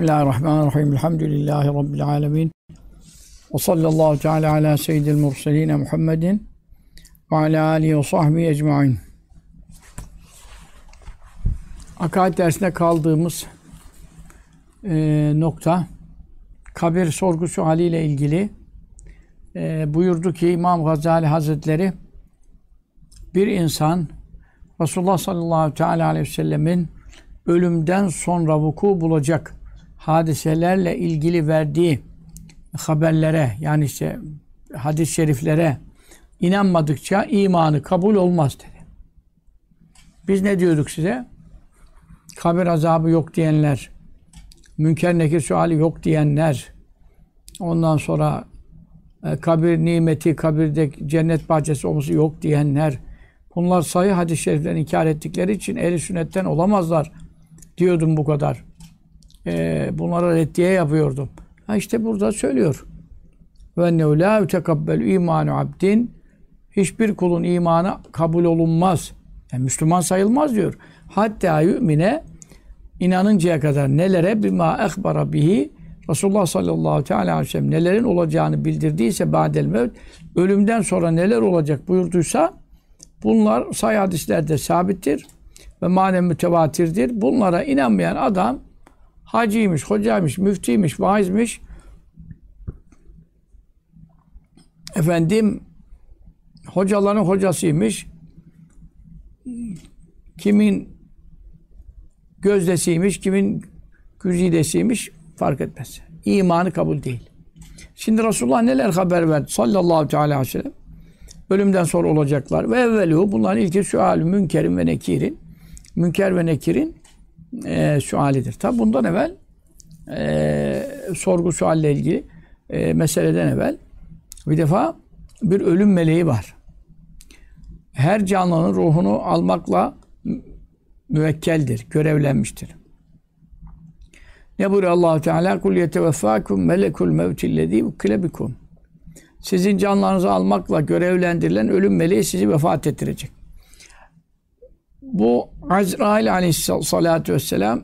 Bismillahirrahmanirrahim. Elhamdülillahi Rabbil alemin. Ve sallallahu teala ala seyyidil murseline Muhammedin ve ala alihi ve sahbihi ecmain. Akaid dersinde kaldığımız e, nokta kabir sorgusu haliyle ilgili e, buyurdu ki İmam Gazali Hazretleri bir insan Resulullah sallallahu teala aleyhi ve sellemin ölümden sonra vuku bulacak hadiselerle ilgili verdiği haberlere yani işte hadis-i şeriflere inanmadıkça imanı kabul olmaz dedi. Biz ne diyorduk size? Kabir azabı yok diyenler, münker nekir suali yok diyenler, ondan sonra e, kabir nimeti, kabirde cennet bahçesi olması yok diyenler, bunlar sayı hadis-i şeriflerini inkar ettikleri için ehli sünnetten olamazlar diyordum bu kadar. Ee, bunlara reddiye yapıyordum. Ha işte burada söylüyor. Ve ennehu la yutekabbelu imanu abdin hiçbir kulun imanı kabul olunmaz. Yani Müslüman sayılmaz diyor. Hatta yümine inanıncaya kadar nelere bima ehbara bihi Resulullah sallallahu teala aleyhi ve sellem nelerin olacağını bildirdiyse ba'del mevt ölümden sonra neler olacak buyurduysa bunlar say hadislerde sabittir ve manen mütevatirdir. Bunlara inanmayan adam hacıymış, hocaymış, müftiymiş, vaizmiş efendim hocaların hocasıymış kimin gözdesiymiş, kimin güzidesiymiş fark etmez. İmanı kabul değil. Şimdi Resulullah neler haber verdi sallallahu teala aleyhi ve sellem? Ölümden sonra olacaklar. Ve evvelu bunların ilki sual münkerin ve nekirin Münker ve Nekir'in e, sualidir. Tabi bundan evvel e, sorgu sualle ilgili e, meseleden evvel bir defa bir ölüm meleği var. Her canlının ruhunu almakla müvekkeldir, görevlenmiştir. Ne buyuruyor allah Teala? Kul yeteveffâkum melekul mevtillezî ukile bikum. Sizin canlarınızı almakla görevlendirilen ölüm meleği sizi vefat ettirecek. Bu Azrail aleyhissalatu vesselam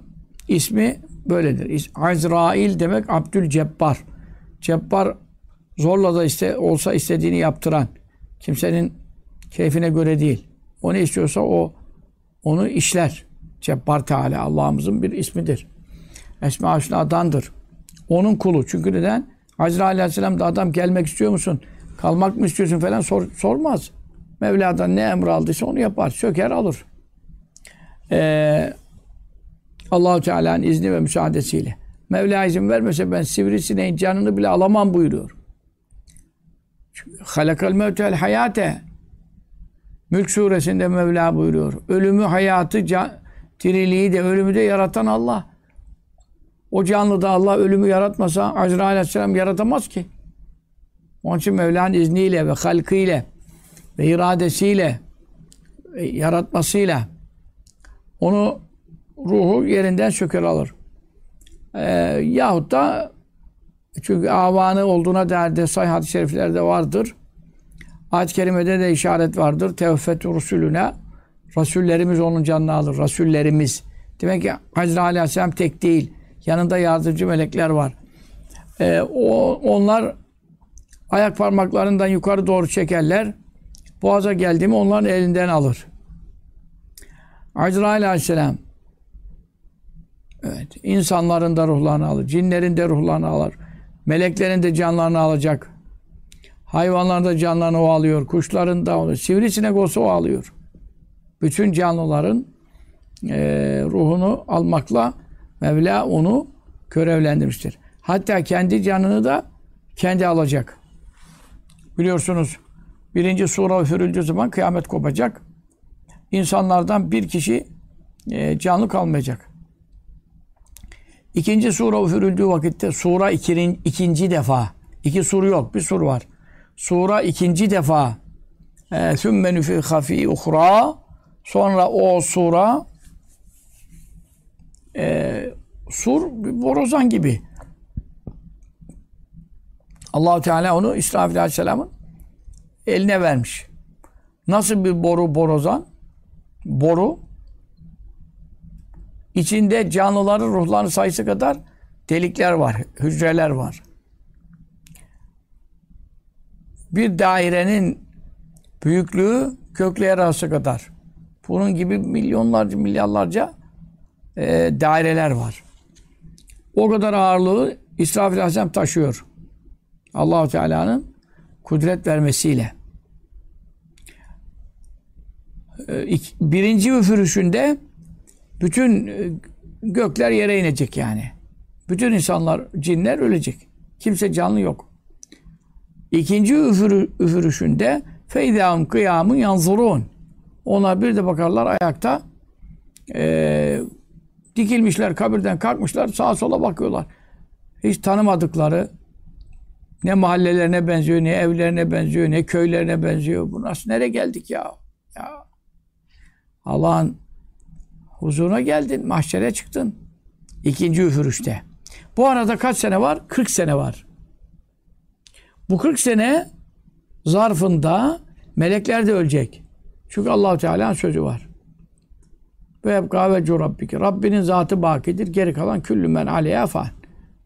ismi böyledir. Azrail demek Abdülcebbar. Cebbar zorla da iste, olsa istediğini yaptıran. Kimsenin keyfine göre değil. O ne istiyorsa o onu işler. Cebbar Teala Allah'ımızın bir ismidir. Esma Hüsna'dandır. Onun kulu. Çünkü neden? Azrail Aleyhisselam da adam gelmek istiyor musun? Kalmak mı istiyorsun falan sor, sormaz. Mevla'dan ne emir aldıysa onu yapar. Söker alır e, Allahu Teala'nın izni ve müsaadesiyle. Mevla izin vermese ben sivrisineğin canını bile alamam buyuruyor. Halakal mevtel hayate. Mülk suresinde Mevla buyuruyor. Ölümü, hayatı, can, diriliği de ölümü de yaratan Allah. O canlı da Allah ölümü yaratmasa Azrail Aleyhisselam yaratamaz ki. Onun için Mevla'nın izniyle ve halkıyla ve iradesiyle ve yaratmasıyla onu ruhu yerinden söker alır. Ee, yahut da çünkü avanı olduğuna dair de sahih hadis-i şeriflerde vardır. Ayet-i kerimede de işaret vardır. Tevfetü rusulüne Rasullerimiz onun canını alır. Rasullerimiz. Demek ki Hazreti Aleyhisselam tek değil. Yanında yardımcı melekler var. Ee, o, onlar ayak parmaklarından yukarı doğru çekerler. Boğaza geldi mi onların elinden alır. Azrail aleyhisselam evet insanların da ruhlarını alır, cinlerin de ruhlarını alır, meleklerin de canlarını alacak. Hayvanların da canlarını o alıyor, kuşların da alıyor. Sivrisinek olsa o alıyor. Bütün canlıların e, ruhunu almakla Mevla onu görevlendirmiştir. Hatta kendi canını da kendi alacak. Biliyorsunuz birinci sura üfürüldüğü zaman kıyamet kopacak insanlardan bir kişi e, canlı kalmayacak. İkinci sure üfürüldüğü vakitte sura ikirin, ikinci defa. iki sur yok, bir sur var. Sura ikinci defa. E, Sümme nüfiha fî uhra. Sonra o sura e, sur borazan gibi. Allahu Teala onu İsrafil Aleyhisselam'ın eline vermiş. Nasıl bir boru borazan? Boru içinde canlıların ruhlarının sayısı kadar delikler var, hücreler var. Bir dairenin büyüklüğü gökle arası kadar. Bunun gibi milyonlarca, milyarlarca e, daireler var. O kadar ağırlığı İsrafil Aleyhisselam taşıyor. Allahu Teala'nın kudret vermesiyle. E, birinci üfürüşünde bütün e, gökler yere inecek yani. Bütün insanlar, cinler ölecek. Kimse canlı yok. İkinci üfürü, üfürüşünde feydâhum kıyâmın yanzurun. Ona bir de bakarlar ayakta e, dikilmişler, kabirden kalkmışlar, sağa sola bakıyorlar. Hiç tanımadıkları ne mahallelerine benziyor, ne evlerine benziyor, ne köylerine benziyor. Bu nasıl, nereye geldik ya? Ya Allah'ın huzuruna geldin, mahşere çıktın. İkinci üfürüşte. Bu arada kaç sene var? 40 sene var. Bu 40 sene zarfında melekler de ölecek. Çünkü allah Teala'nın sözü var. Ve ebka ve rabbiki. Rabbinin zatı bakidir. Geri kalan küllü men aleyha fan.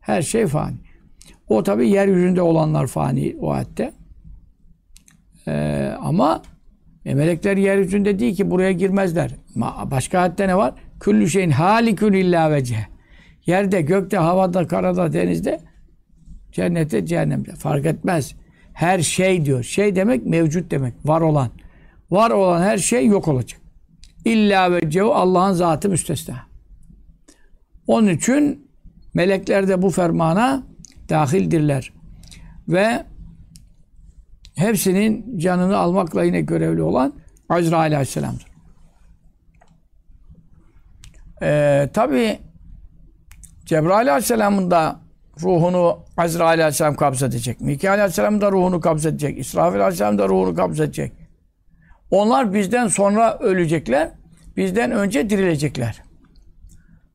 Her şey fani. O tabi yeryüzünde olanlar fani o ayette. Ee, ama e, melekler yeryüzünde değil ki buraya girmezler. Başka ayette ne var? Küllü şeyin halikün illa vece. Yerde, gökte, havada, karada, denizde, cennette, cehennemde. Fark etmez. Her şey diyor. Şey demek mevcut demek. Var olan. Var olan her şey yok olacak. İlla ve Allah'ın zatı müstesna. Onun için melekler de bu fermana dahildirler. Ve hepsinin canını almakla yine görevli olan Azrail Aleyhisselam'dır. Ee, Tabi Cebrail Aleyhisselam'ın da ruhunu Azrail Aleyhisselam kabz edecek. Mikail Aleyhisselam da ruhunu kabz edecek. İsrafil Aleyhisselam da ruhunu kabz edecek. Onlar bizden sonra ölecekler. Bizden önce dirilecekler.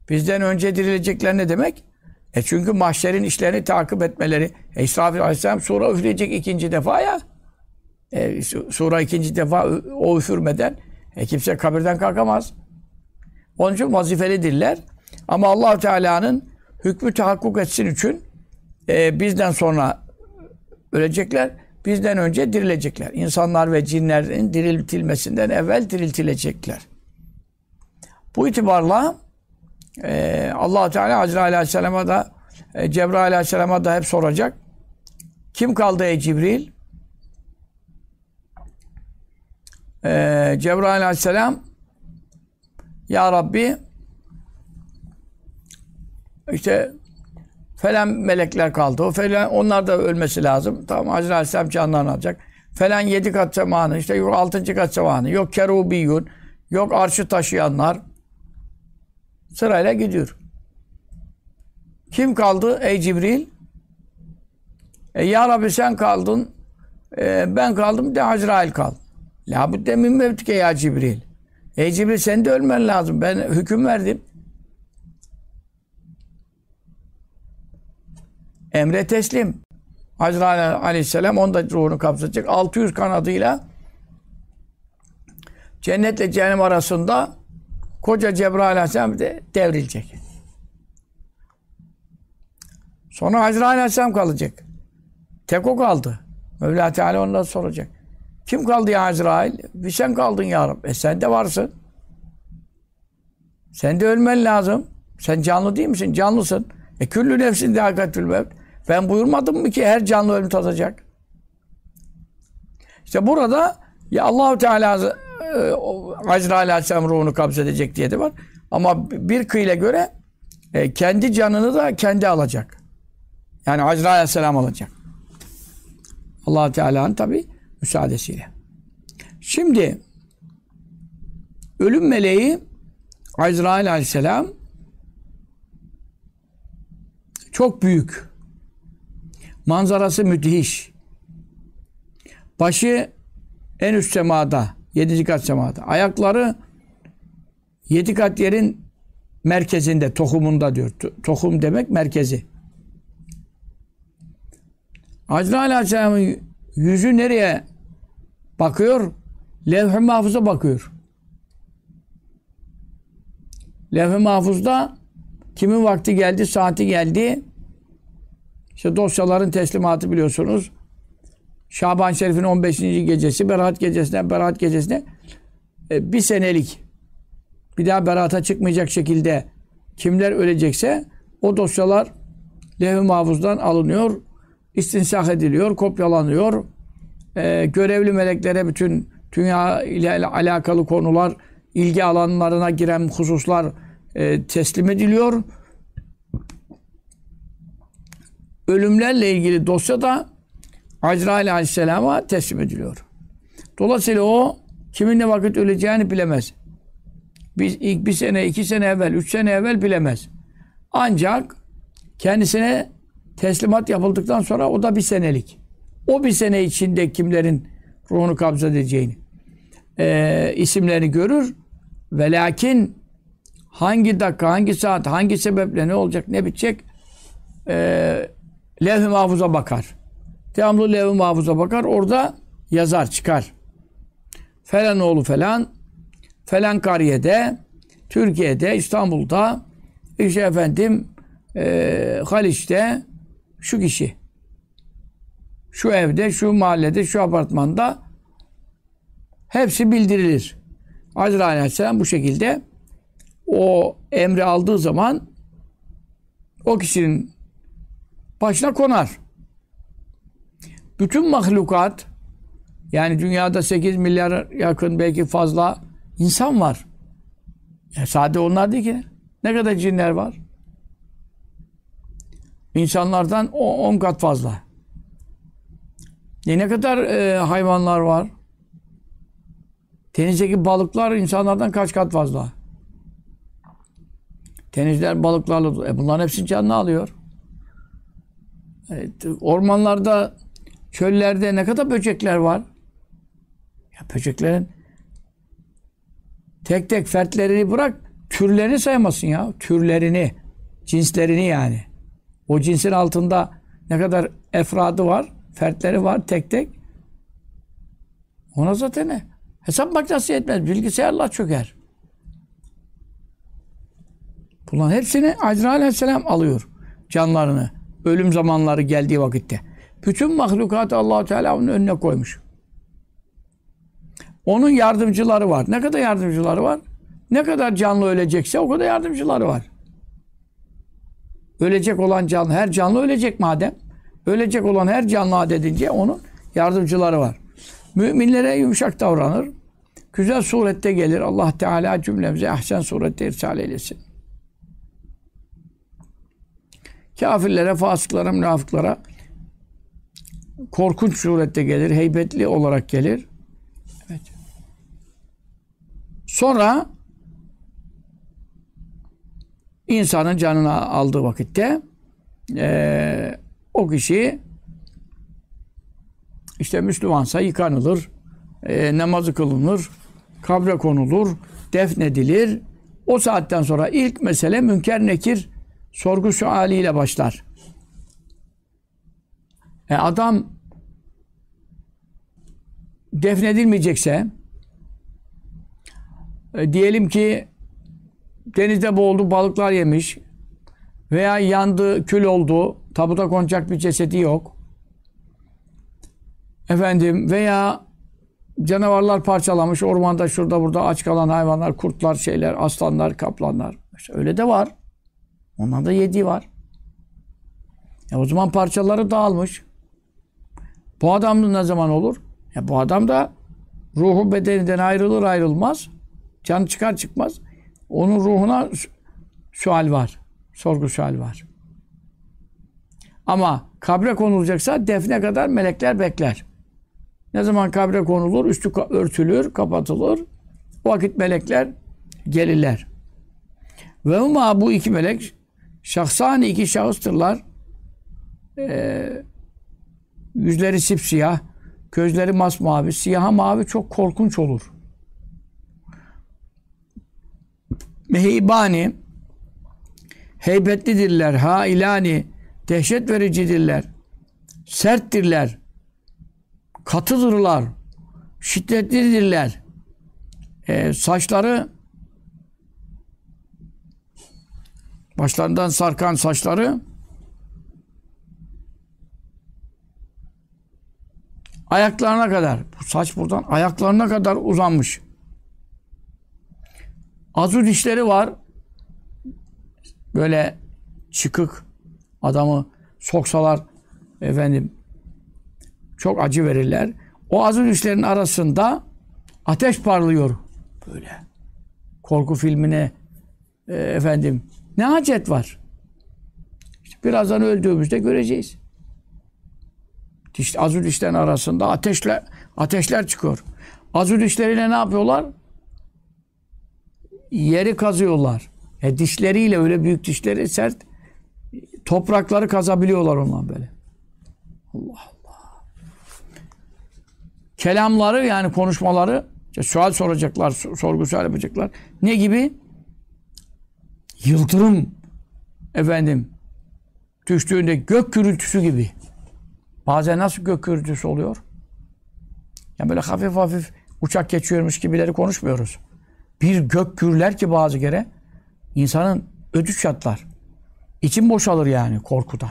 Bizden önce dirilecekler ne demek? E çünkü mahşerin işlerini takip etmeleri. E İsrafil Aleyhisselam sura üfleyecek ikinci defa ya. E, sura ikinci defa o üfürmeden e, kimse kabirden kalkamaz. Onun için vazifelidirler. Ama allah Teala'nın hükmü tahakkuk etsin için e, bizden sonra ölecekler, bizden önce dirilecekler. İnsanlar ve cinlerin diriltilmesinden evvel diriltilecekler. Bu itibarla e, allah Teala Azrail Aleyhisselam'a da e, Cebrail Aleyhisselam'a da hep soracak. Kim kaldı ey Cibril? E, Cebrail Aleyhisselam Ya Rabbi işte falan melekler kaldı. O falan onlar da ölmesi lazım. Tamam Hazreti Aleyhisselam canlarını alacak. Falan yedi kat semanı, işte yok altıncı kat semanı, yok kerubiyun, yok arşı taşıyanlar. Sırayla gidiyor. Kim kaldı ey Cibril? E, ya Rabbi sen kaldın, e, ben kaldım de Azrail kal. La bu demin mevtike ya Cibril. Ey Cibril sen de ölmen lazım. Ben hüküm verdim. Emre teslim. Azrail aleyhisselam onda ruhunu kapsatacak. 600 kanadıyla cennetle cehennem arasında koca Cebrail aleyhisselam de devrilecek. Sonra Azrail aleyhisselam kalacak. Tek o kaldı. Mevla Teala ondan soracak. Kim kaldı ya Azrail? Bir sen kaldın ya Rabbi. E sen de varsın. Sen de ölmen lazım. Sen canlı değil misin? Canlısın. E küllü nefsin dehakatül mevt. Ben buyurmadım mı ki her canlı ölüm tadacak? İşte burada ya Allahu Teala e, Azrail Aleyhisselam ruhunu kabzedecek diye de var. Ama bir kıyle göre e, kendi canını da kendi alacak. Yani Azrail Aleyhisselam alacak. allah Teala'nın tabi müsaadesiyle. Şimdi ölüm meleği Azrail Aleyhisselam çok büyük. Manzarası müthiş. Başı en üst semada, yedinci kat semada. Ayakları yedi kat yerin merkezinde, tohumunda diyor. Tohum demek merkezi. Azrail Aleyhisselam'ın yüzü nereye bakıyor? Levh-i Mahfuz'a bakıyor. Levh-i Mahfuz'da Kimin vakti geldi, saati geldi. İşte dosyaların teslimatı biliyorsunuz. Şaban Şerif'in 15. gecesi, Berat gecesine, Berat gecesine e, bir senelik bir daha berata çıkmayacak şekilde kimler ölecekse o dosyalar levh-i mahfuzdan alınıyor, istinsah ediliyor, kopyalanıyor. E, görevli meleklere bütün dünya ile alakalı konular, ilgi alanlarına giren hususlar e, teslim ediliyor. Ölümlerle ilgili dosya da Azrail Aleyhisselam'a teslim ediliyor. Dolayısıyla o kimin ne vakit öleceğini bilemez. Biz ilk bir sene, iki sene evvel, üç sene evvel bilemez. Ancak kendisine teslimat yapıldıktan sonra o da bir senelik. O bir sene içinde kimlerin ruhunu kabz edeceğini, e, isimlerini görür. Ve lakin hangi dakika, hangi saat, hangi sebeple ne olacak, ne bitecek e, levh-i mahfuza bakar. Devamlı levh-i mahfuza bakar. Orada yazar, çıkar. Falan oğlu falan, falan kariyede, Türkiye'de, İstanbul'da, işte efendim, e, Haliç'te şu kişi, şu evde, şu mahallede, şu apartmanda hepsi bildirilir. Azrail Aleyhisselam bu şekilde o emri aldığı zaman o kişinin başına konar. Bütün mahlukat yani dünyada 8 milyar yakın belki fazla insan var. Ya sade onlar değil ki. Ne kadar cinler var? İnsanlardan 10 kat fazla. E ne kadar e, hayvanlar var? Denizdeki balıklar insanlardan kaç kat fazla? Denizler balıklarla e bunların hepsini canlı alıyor. Evet, ormanlarda, çöllerde ne kadar böcekler var? Ya böceklerin tek tek fertlerini bırak, türlerini saymasın ya. Türlerini, cinslerini yani. O cinsin altında ne kadar efradı var, fertleri var tek tek. Ona zaten ne? Hesap makinesi yetmez. Bilgisayarla çöker. Bunların hepsini Azrail Aleyhisselam alıyor. Canlarını. Ölüm zamanları geldiği vakitte. Bütün mahlukatı allah Teala onun önüne koymuş. Onun yardımcıları var. Ne kadar yardımcıları var? Ne kadar canlı ölecekse o kadar yardımcıları var. Ölecek olan canlı, her canlı ölecek madem. Ölecek olan her canlı adedince onun yardımcıları var. Müminlere yumuşak davranır. Güzel surette gelir. Allah Teala cümlemize ahsen surette irsal eylesin. Kafirlere, fasıklara, münafıklara korkunç surette gelir. Heybetli olarak gelir. Evet. Sonra insanın canına aldığı vakitte e, o kişi işte Müslümansa yıkanılır, e, namazı kılınır, kabre konulur, defnedilir. O saatten sonra ilk mesele münker nekir sorgu sualiyle başlar. E adam defnedilmeyecekse e, diyelim ki denizde boğuldu, balıklar yemiş veya yandı, kül oldu, tabuta konacak bir cesedi yok. Efendim veya canavarlar parçalamış ormanda şurada burada aç kalan hayvanlar, kurtlar, şeyler, aslanlar, kaplanlar. İşte öyle de var. Ondan da yediği var. E o zaman parçaları dağılmış. Bu adam ne zaman olur? Ya bu adam da ruhu bedeninden ayrılır ayrılmaz. Can çıkar çıkmaz. Onun ruhuna sual var. Sorgu sual var. Ama kabre konulacaksa defne kadar melekler bekler. Ne zaman kabre konulur, üstü örtülür, kapatılır. O vakit melekler gelirler. Ve huma bu iki melek şahsani iki şahıstırlar. Ee, yüzleri sipsiyah, gözleri masmavi, siyaha mavi çok korkunç olur. Meheybani heybetlidirler, hailani dehşet vericidirler, serttirler, katıdırlar, şiddetlidirler. Ee, saçları Başlarından sarkan saçları ayaklarına kadar. Bu saç buradan ayaklarına kadar uzanmış. Azu dişleri var. Böyle çıkık adamı soksalar efendim çok acı verirler. O azu dişlerin arasında ateş parlıyor. Böyle. Korku filmine e, efendim ne hacet var? İşte birazdan öldüğümüzde göreceğiz. Diş, azu dişlerin arasında ateşler ateşler çıkıyor. Azu dişleriyle ne yapıyorlar? Yeri kazıyorlar. E dişleriyle öyle büyük dişleri sert toprakları kazabiliyorlar ondan böyle. Allah Allah. Kelamları yani konuşmaları işte sual soracaklar, sorgu sual yapacaklar. Ne gibi? Yıldırım efendim düştüğünde gök gürültüsü gibi. Bazen nasıl gök gürültüsü oluyor? Yani böyle hafif hafif uçak geçiyormuş gibileri konuşmuyoruz. Bir gök gürler ki bazı kere insanın ödü çatlar. İçim boşalır yani korkudan.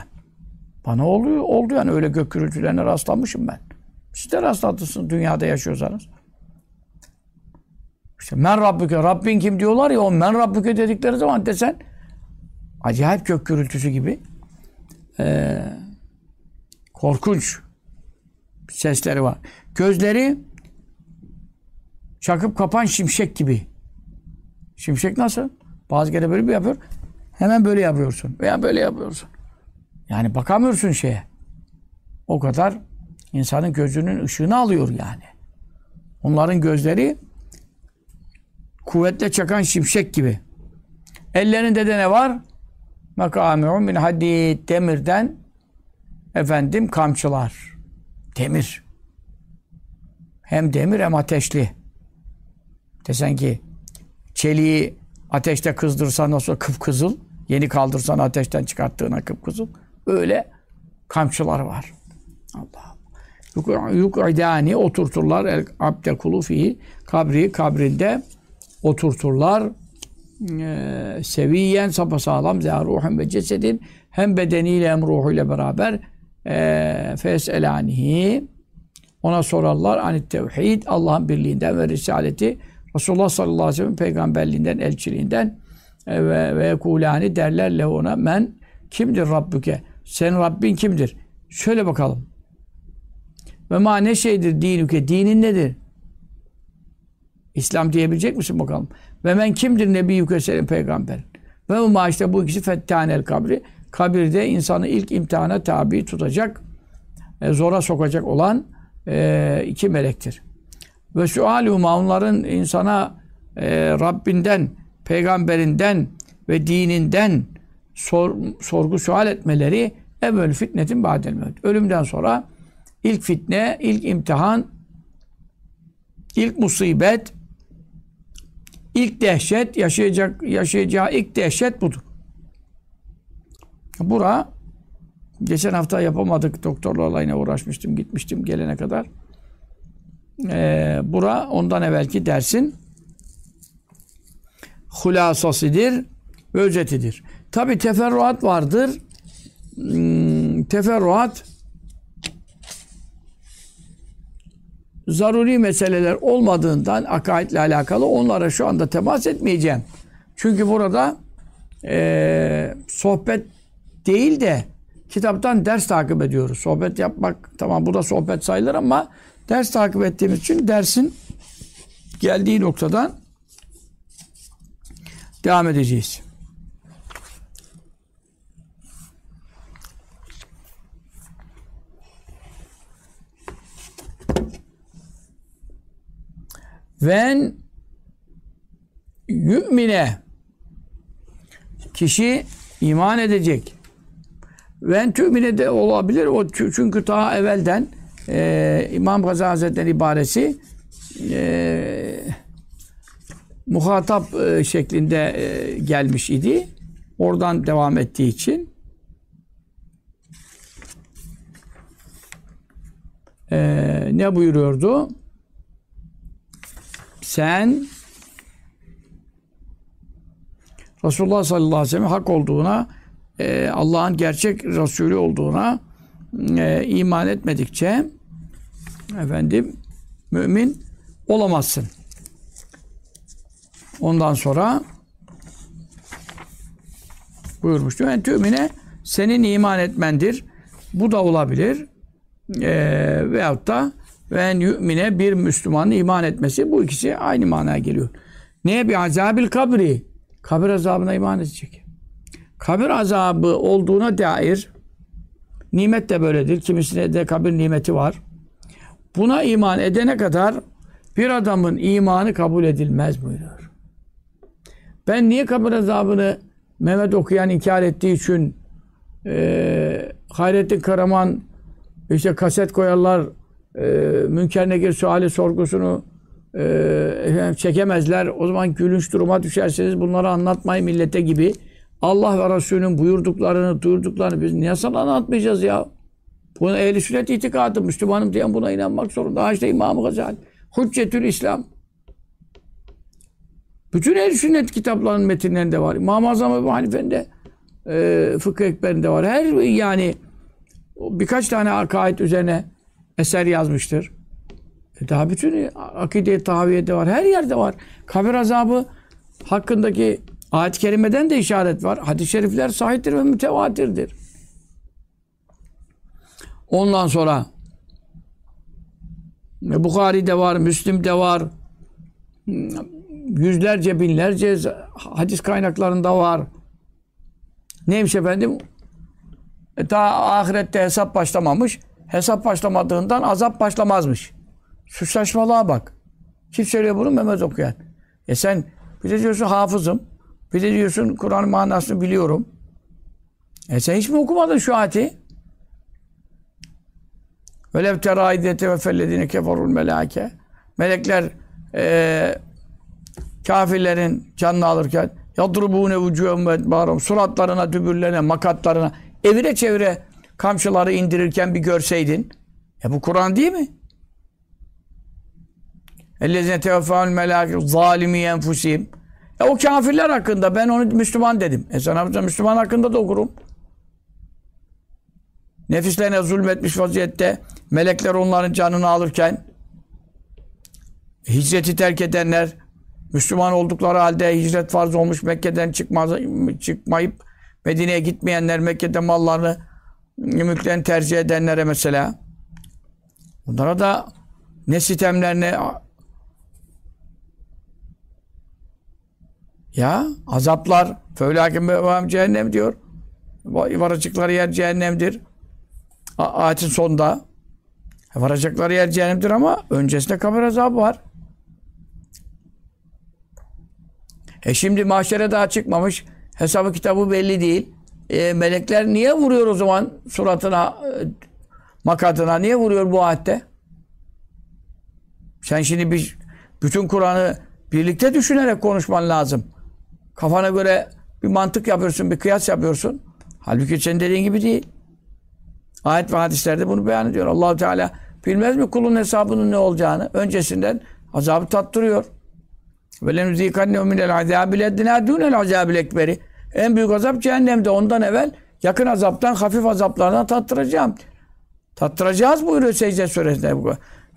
Bana oluyor, oldu yani öyle gök gürültülerine rastlanmışım ben. Siz de rastladınız dünyada yaşıyorsanız. İşte men Rabbüke, Rabbin kim diyorlar ya o men Rabbüke dedikleri zaman desen acayip gök gürültüsü gibi ee, korkunç sesleri var. Gözleri çakıp kapan şimşek gibi. Şimşek nasıl? Bazı kere böyle bir yapıyor. Hemen böyle yapıyorsun. Veya böyle yapıyorsun. Yani bakamıyorsun şeye. O kadar insanın gözünün ışığını alıyor yani. Onların gözleri kuvvetle çakan şimşek gibi. Ellerinde de ne var? Mekami'un min hadid demirden efendim kamçılar. Demir. Hem demir hem ateşli. Desen ki çeliği ateşte kızdırsan nasıl kıpkızıl, yeni kaldırsan ateşten çıkarttığına kıpkızıl. Öyle kamçılar var. Allah Allah. Yuk'idani oturturlar el abde kulu fihi kabri kabrinde oturturlar. Ee, seviyen sapasağlam zâ ruhen ve cesedin hem bedeniyle hem ruhuyla beraber e, feselanihi ona sorarlar anit tevhid Allah'ın birliğinden ve risaleti Resulullah sallallahu aleyhi ve sellem peygamberliğinden, elçiliğinden e, ve, ve kulani derler ona men kimdir Rabbüke? Sen Rabbin kimdir? Şöyle bakalım. Ve ma ne şeydir dinüke? Dinin nedir? İslam diyebilecek misin bakalım? Ve men kimdir Nebiyyüke senin peygamber? Ve ma işte bu ikisi fettanel kabri. Kabirde insanı ilk imtihana tabi tutacak, e, zora sokacak olan e, iki melektir. Ve sualuma onların insana e, Rabbinden, peygamberinden ve dininden sor, sorgu sual etmeleri evvel fitnetin badel mevt. Ölümden sonra ilk fitne, ilk imtihan, ilk musibet, ilk dehşet, yaşayacak yaşayacağı ilk dehşet budur. Bura geçen hafta yapamadık doktorlarla yine uğraşmıştım, gitmiştim gelene kadar. Ee, bura ondan evvelki dersin hulasasıdır özetidir. Tabi teferruat vardır. Hmm, teferruat zaruri meseleler olmadığından akaidle alakalı onlara şu anda temas etmeyeceğim. Çünkü burada e, sohbet değil de kitaptan ders takip ediyoruz. Sohbet yapmak tamam bu da sohbet sayılır ama ders takip ettiğimiz için dersin geldiği noktadan devam edeceğiz. Ven yümine kişi iman edecek. Ven tümine de olabilir. O çünkü daha evvelden e, İmam Gazali Hazretleri ibaresi e, muhatap e, şeklinde e, gelmiş idi. Oradan devam ettiği için e, ne buyuruyordu? Sen Resulullah sallallahu aleyhi ve sellem hak olduğuna, e, Allah'ın gerçek Resulü olduğuna e, iman etmedikçe efendim mümin olamazsın. Ondan sonra buyurmuştu. En tümine senin iman etmendir. Bu da olabilir. E, veyahut da ve yümine bir Müslümanın iman etmesi. Bu ikisi aynı manaya geliyor. Neye bir azabil kabri? Kabir azabına iman edecek. Kabir azabı olduğuna dair nimet de böyledir. Kimisine de kabir nimeti var. Buna iman edene kadar bir adamın imanı kabul edilmez buyuruyor. Ben niye kabir azabını Mehmet okuyan inkar ettiği için e, Hayrettin Karaman işte kaset koyarlar e, Münker Nekir suali sorgusunu e, çekemezler. O zaman gülünç duruma düşerseniz bunları anlatmayın millete gibi. Allah ve Resulünün buyurduklarını, duyurduklarını biz nasıl anlatmayacağız ya? Bunu ehl sünnet itikadı, Müslümanım diyen buna inanmak zorunda. Ha işte İmam-ı Gazali. Hüccetül İslam. Bütün ehl sünnet kitaplarının metinlerinde var. İmam-ı Azam Ebu Hanife'nin de e, Fıkıh Ekber'inde var. Her yani birkaç tane akaid üzerine eser yazmıştır. E daha bütün akide tahaviyede var. Her yerde var. Kabir azabı hakkındaki ayet-i kerimeden de işaret var. Hadis-i şerifler sahiptir ve mütevatirdir. Ondan sonra e, Bukhari'de var, Müslim'de var. Yüzlerce, binlerce hadis kaynaklarında var. Neymiş efendim? E, daha ahirette hesap başlamamış. Hesap başlamadığından azap başlamazmış. Şu saçmalığa bak. Kim söylüyor bunu? Mehmet okuyan. E sen bir de diyorsun hafızım. Bir de diyorsun Kur'an manasını biliyorum. E sen hiç mi okumadın şu ayeti? Velev teraidete ve fellezine keferul melake. Melekler e, kafirlerin canını alırken yadrubune vücuhum ve barum suratlarına, dübürlerine, makatlarına evire çevire kamçıları indirirken bir görseydin. E bu Kur'an değil mi? Ellezine teveffâül melâkî zâlimi enfusîm. E o kafirler hakkında ben onu Müslüman dedim. E sana Müslüman hakkında da okurum. Nefislerine zulmetmiş vaziyette melekler onların canını alırken hicreti terk edenler Müslüman oldukları halde hicret farz olmuş Mekke'den çıkmaz, çıkmayıp Medine'ye gitmeyenler Mekke'de mallarını mülklerini tercih edenlere mesela bunlara da ne sitemler ne ya azaplar fevlakin bevam cehennem diyor varacakları yer cehennemdir ayetin sonunda varacakları yer cehennemdir ama öncesinde kabir azabı var e şimdi mahşere daha çıkmamış hesabı kitabı belli değil e, melekler niye vuruyor o zaman suratına, e, makatına? Niye vuruyor bu ayette? Sen şimdi bir, bütün Kur'an'ı birlikte düşünerek konuşman lazım. Kafana göre bir mantık yapıyorsun, bir kıyas yapıyorsun. Halbuki senin dediğin gibi değil. Ayet ve hadislerde bunu beyan ediyor. allah Teala bilmez mi kulun hesabının ne olacağını? Öncesinden azabı tattırıyor. Lenuzikannehum minel azabil ednâ dûnel azabil ekberi. En büyük azap cehennemde. Ondan evvel yakın azaptan, hafif azaplardan tattıracağım. Tattıracağız buyuruyor Secde Suresi'nde.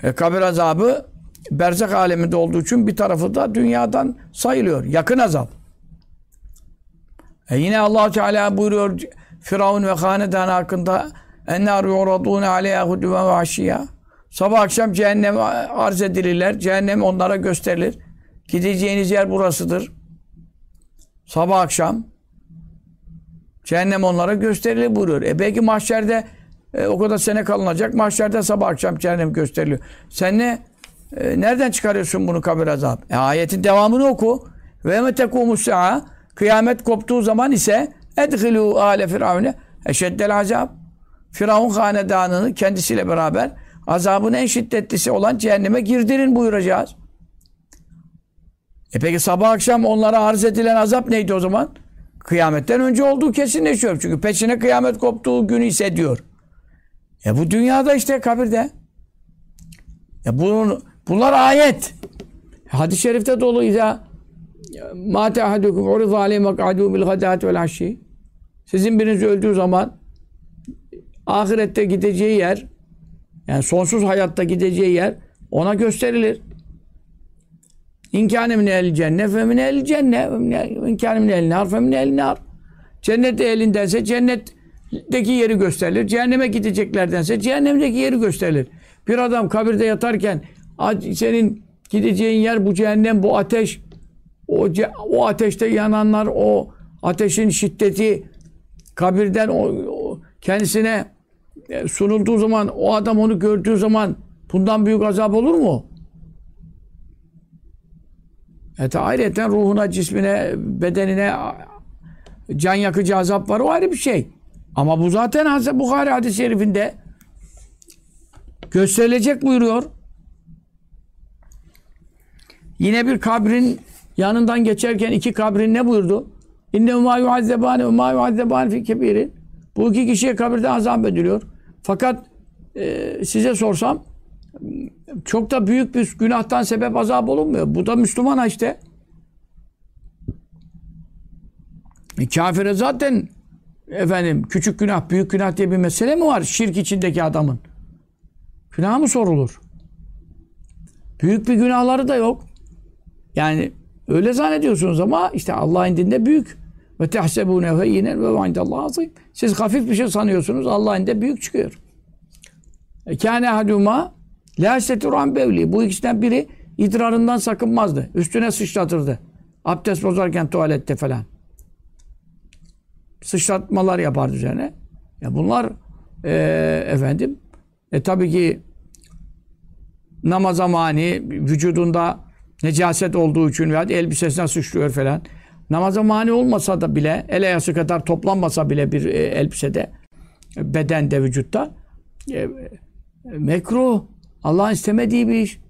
E, kabir azabı berzak aleminde olduğu için bir tarafı da dünyadan sayılıyor. Yakın azap. E yine allah Teala buyuruyor Firavun ve hanedanı hakkında ennâr yuradûne aleyhâ hudüven ve aşiyâ Sabah akşam cehennem arz edilirler. Cehennem onlara gösterilir. Gideceğiniz yer burasıdır. Sabah akşam Cehennem onlara gösterilir buyuruyor. E belki mahşerde e, o kadar sene kalınacak. Mahşerde sabah akşam cehennem gösteriliyor. Sen ne? E, nereden çıkarıyorsun bunu kabir azap? E, ayetin devamını oku. Ve metekumus sa'a kıyamet koptuğu zaman ise edhilu ale firavune eşeddel azab. Firavun hanedanını kendisiyle beraber azabın en şiddetlisi olan cehenneme girdirin buyuracağız. E peki sabah akşam onlara arz edilen azap neydi o zaman? Kıyametten önce olduğu kesinleşiyor. Çünkü peşine kıyamet koptuğu günü hissediyor. E bu dünyada işte kabirde. E bunun, bunlar ayet. Hadis-i şerifte dolu ya Uriz aleyhi mak'adu bil gadati vel aşşi. Sizin biriniz öldüğü zaman ahirette gideceği yer yani sonsuz hayatta gideceği yer ona gösterilir. İnkâne min el cennet fe min el cennet İnkâne min el nar fe min el nar Cennet elindense cennetteki yeri gösterilir. Cehenneme gideceklerdense cehennemdeki yeri gösterilir. Bir adam kabirde yatarken senin gideceğin yer bu cehennem, bu ateş. O, o ateşte yananlar, o ateşin şiddeti kabirden o, o kendisine e, sunulduğu zaman, o adam onu gördüğü zaman bundan büyük azap olur mu? Evet, ayrıca ruhuna, cismine, bedenine can yakıcı azap var. O ayrı bir şey. Ama bu zaten Hazreti Bukhari hadis-i şerifinde gösterilecek buyuruyor. Yine bir kabrin yanından geçerken iki kabrin ne buyurdu? İnne ma yuazzebane ve ma yuazzebane fi kebirin. Bu iki kişiye kabirde azap ediliyor. Fakat e, size sorsam çok da büyük bir günahtan sebep azap olunmuyor. Bu da Müslüman işte. E, kafire zaten efendim küçük günah, büyük günah diye bir mesele mi var şirk içindeki adamın? Günah mı sorulur? Büyük bir günahları da yok. Yani öyle zannediyorsunuz ama işte Allah indinde büyük. Ve tehsebûne ve yine ve indallah azim. Siz hafif bir şey sanıyorsunuz. Allah indinde büyük çıkıyor. E, kâne hadûmâ lâ seturan bevli. Bu ikisinden biri idrarından sakınmazdı. Üstüne sıçratırdı. Abdest bozarken tuvalette falan. Sıçratmalar yapardı üzerine. Ya bunlar e, efendim e tabii ki namaza mani, vücudunda necaset olduğu için veya elbisesine sıçrıyor falan. Namaza mani olmasa da bile, ele yası kadar toplanmasa bile bir e, elbisede, bedende, vücutta e, mekruh. Allah'ın istemediği bir iş.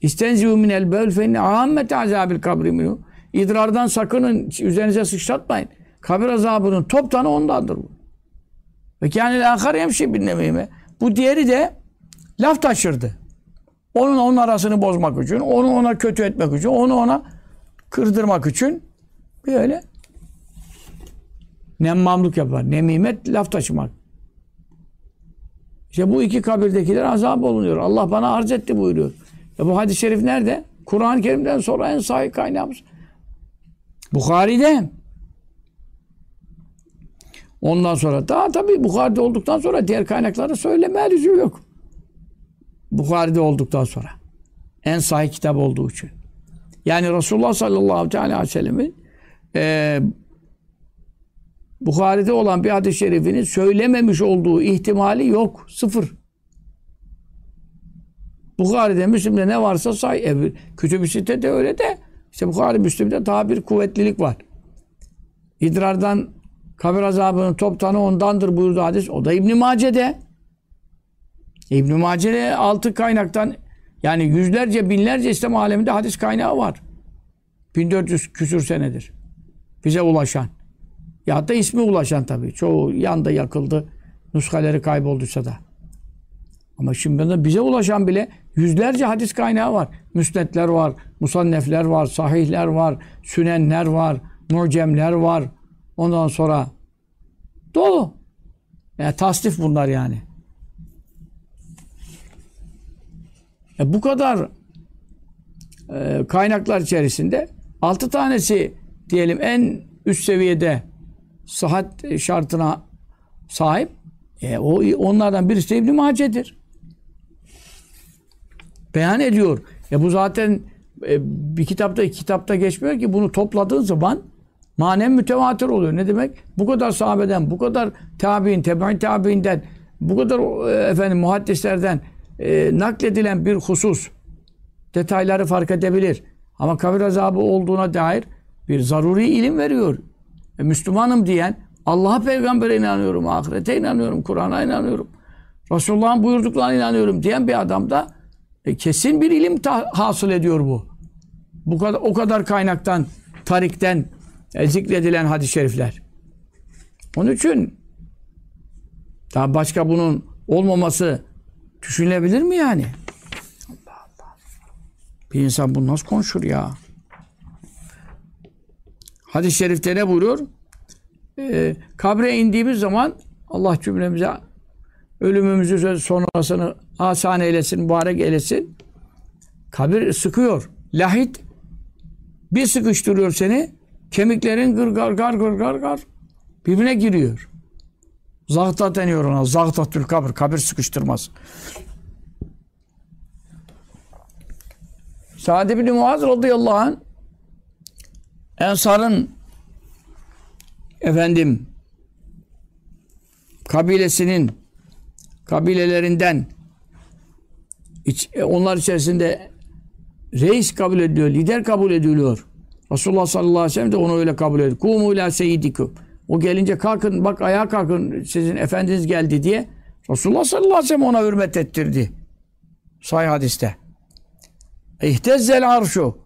İstenzihu minel böl fe inne ahmet azabil kabri minhu. İdrardan sakının, üzerinize sıçratmayın. Kabir azabının toptanı ondandır bu. Ve kâne âkhar yemşi bin nemime. Bu diğeri de laf taşırdı. Onun onun arasını bozmak için, onu ona kötü etmek için, onu ona kırdırmak için böyle nemmamlık yapar. Nemimet laf taşımak. İşte bu iki kabirdekiler azap olunuyor. Allah bana arz etti buyuruyor. Ya bu hadis-i şerif nerede? Kur'an-ı Kerim'den sonra en sahih kaynağımız. Bukhari'de. Ondan sonra daha tabii Bukhari'de olduktan sonra diğer kaynakları söyleme lüzum yok. Bukhari'de olduktan sonra. En sahih kitap olduğu için. Yani Resulullah sallallahu aleyhi ve sellemin e, Bukhari'de olan bir hadis-i şerifini söylememiş olduğu ihtimali yok. Sıfır. Bukhari'de, Müslim'de ne varsa say. E, Kütüb-i de öyle de işte Bukhari, Müslim'de daha bir kuvvetlilik var. İdrardan kabir azabının toptanı ondandır buyurdu hadis. O da İbn-i Mace'de. İbn-i altı kaynaktan yani yüzlerce binlerce İslam aleminde hadis kaynağı var. 1400 küsür senedir. Bize ulaşan. Ya da ismi ulaşan tabii. Çoğu yanda yakıldı. Nuskaları kaybolduysa da. Ama şimdi bize ulaşan bile yüzlerce hadis kaynağı var. Müsnetler var, musannefler var, sahihler var, sünenler var, mucemler var. Ondan sonra dolu. Yani tasdif bunlar yani. E bu kadar e, kaynaklar içerisinde altı tanesi diyelim en üst seviyede sıhhat şartına sahip. E, o onlardan birisi de İbn Mace'dir. Beyan ediyor. E bu zaten e, bir kitapta iki kitapta geçmiyor ki bunu topladığın zaman manen mütevatir oluyor. Ne demek? Bu kadar sahabeden, bu kadar tabi'in, tebi'in tabi'inden, bu kadar e, efendim muhaddislerden e, nakledilen bir husus detayları fark edebilir. Ama kabir azabı olduğuna dair bir zaruri ilim veriyor. E, Müslümanım diyen Allah'a peygambere inanıyorum, ahirete inanıyorum, Kur'an'a inanıyorum. Resulullah'ın buyurduklarına inanıyorum diyen bir adamda e, kesin bir ilim hasıl ediyor bu. Bu kadar o kadar kaynaktan, tarikten e, zikredilen hadis-i şerifler. Onun için daha başka bunun olmaması düşünülebilir mi yani? Allah Allah. Bir insan bunu nasıl konuşur ya? Hadis-i şerifte ne buyuruyor? Ee, kabre indiğimiz zaman Allah cümlemize ölümümüzü sonrasını asan eylesin, mübarek eylesin. Kabir sıkıyor. Lahit bir sıkıştırıyor seni. Kemiklerin gır gar gar gır gar gar birbirine giriyor. Zahta deniyor ona. Zahtatül kabir. Kabir sıkıştırmaz. Sa'd bin Muaz radıyallahu anh Ensar'ın efendim kabilesinin kabilelerinden iç, e, onlar içerisinde reis kabul ediliyor, lider kabul ediliyor. Resulullah sallallahu aleyhi ve sellem de onu öyle kabul ediyor. Kumu ila seyyidikum. O gelince kalkın, bak ayağa kalkın sizin efendiniz geldi diye Resulullah sallallahu aleyhi ve sellem ona hürmet ettirdi. Sahih hadiste. İhtezzel arşu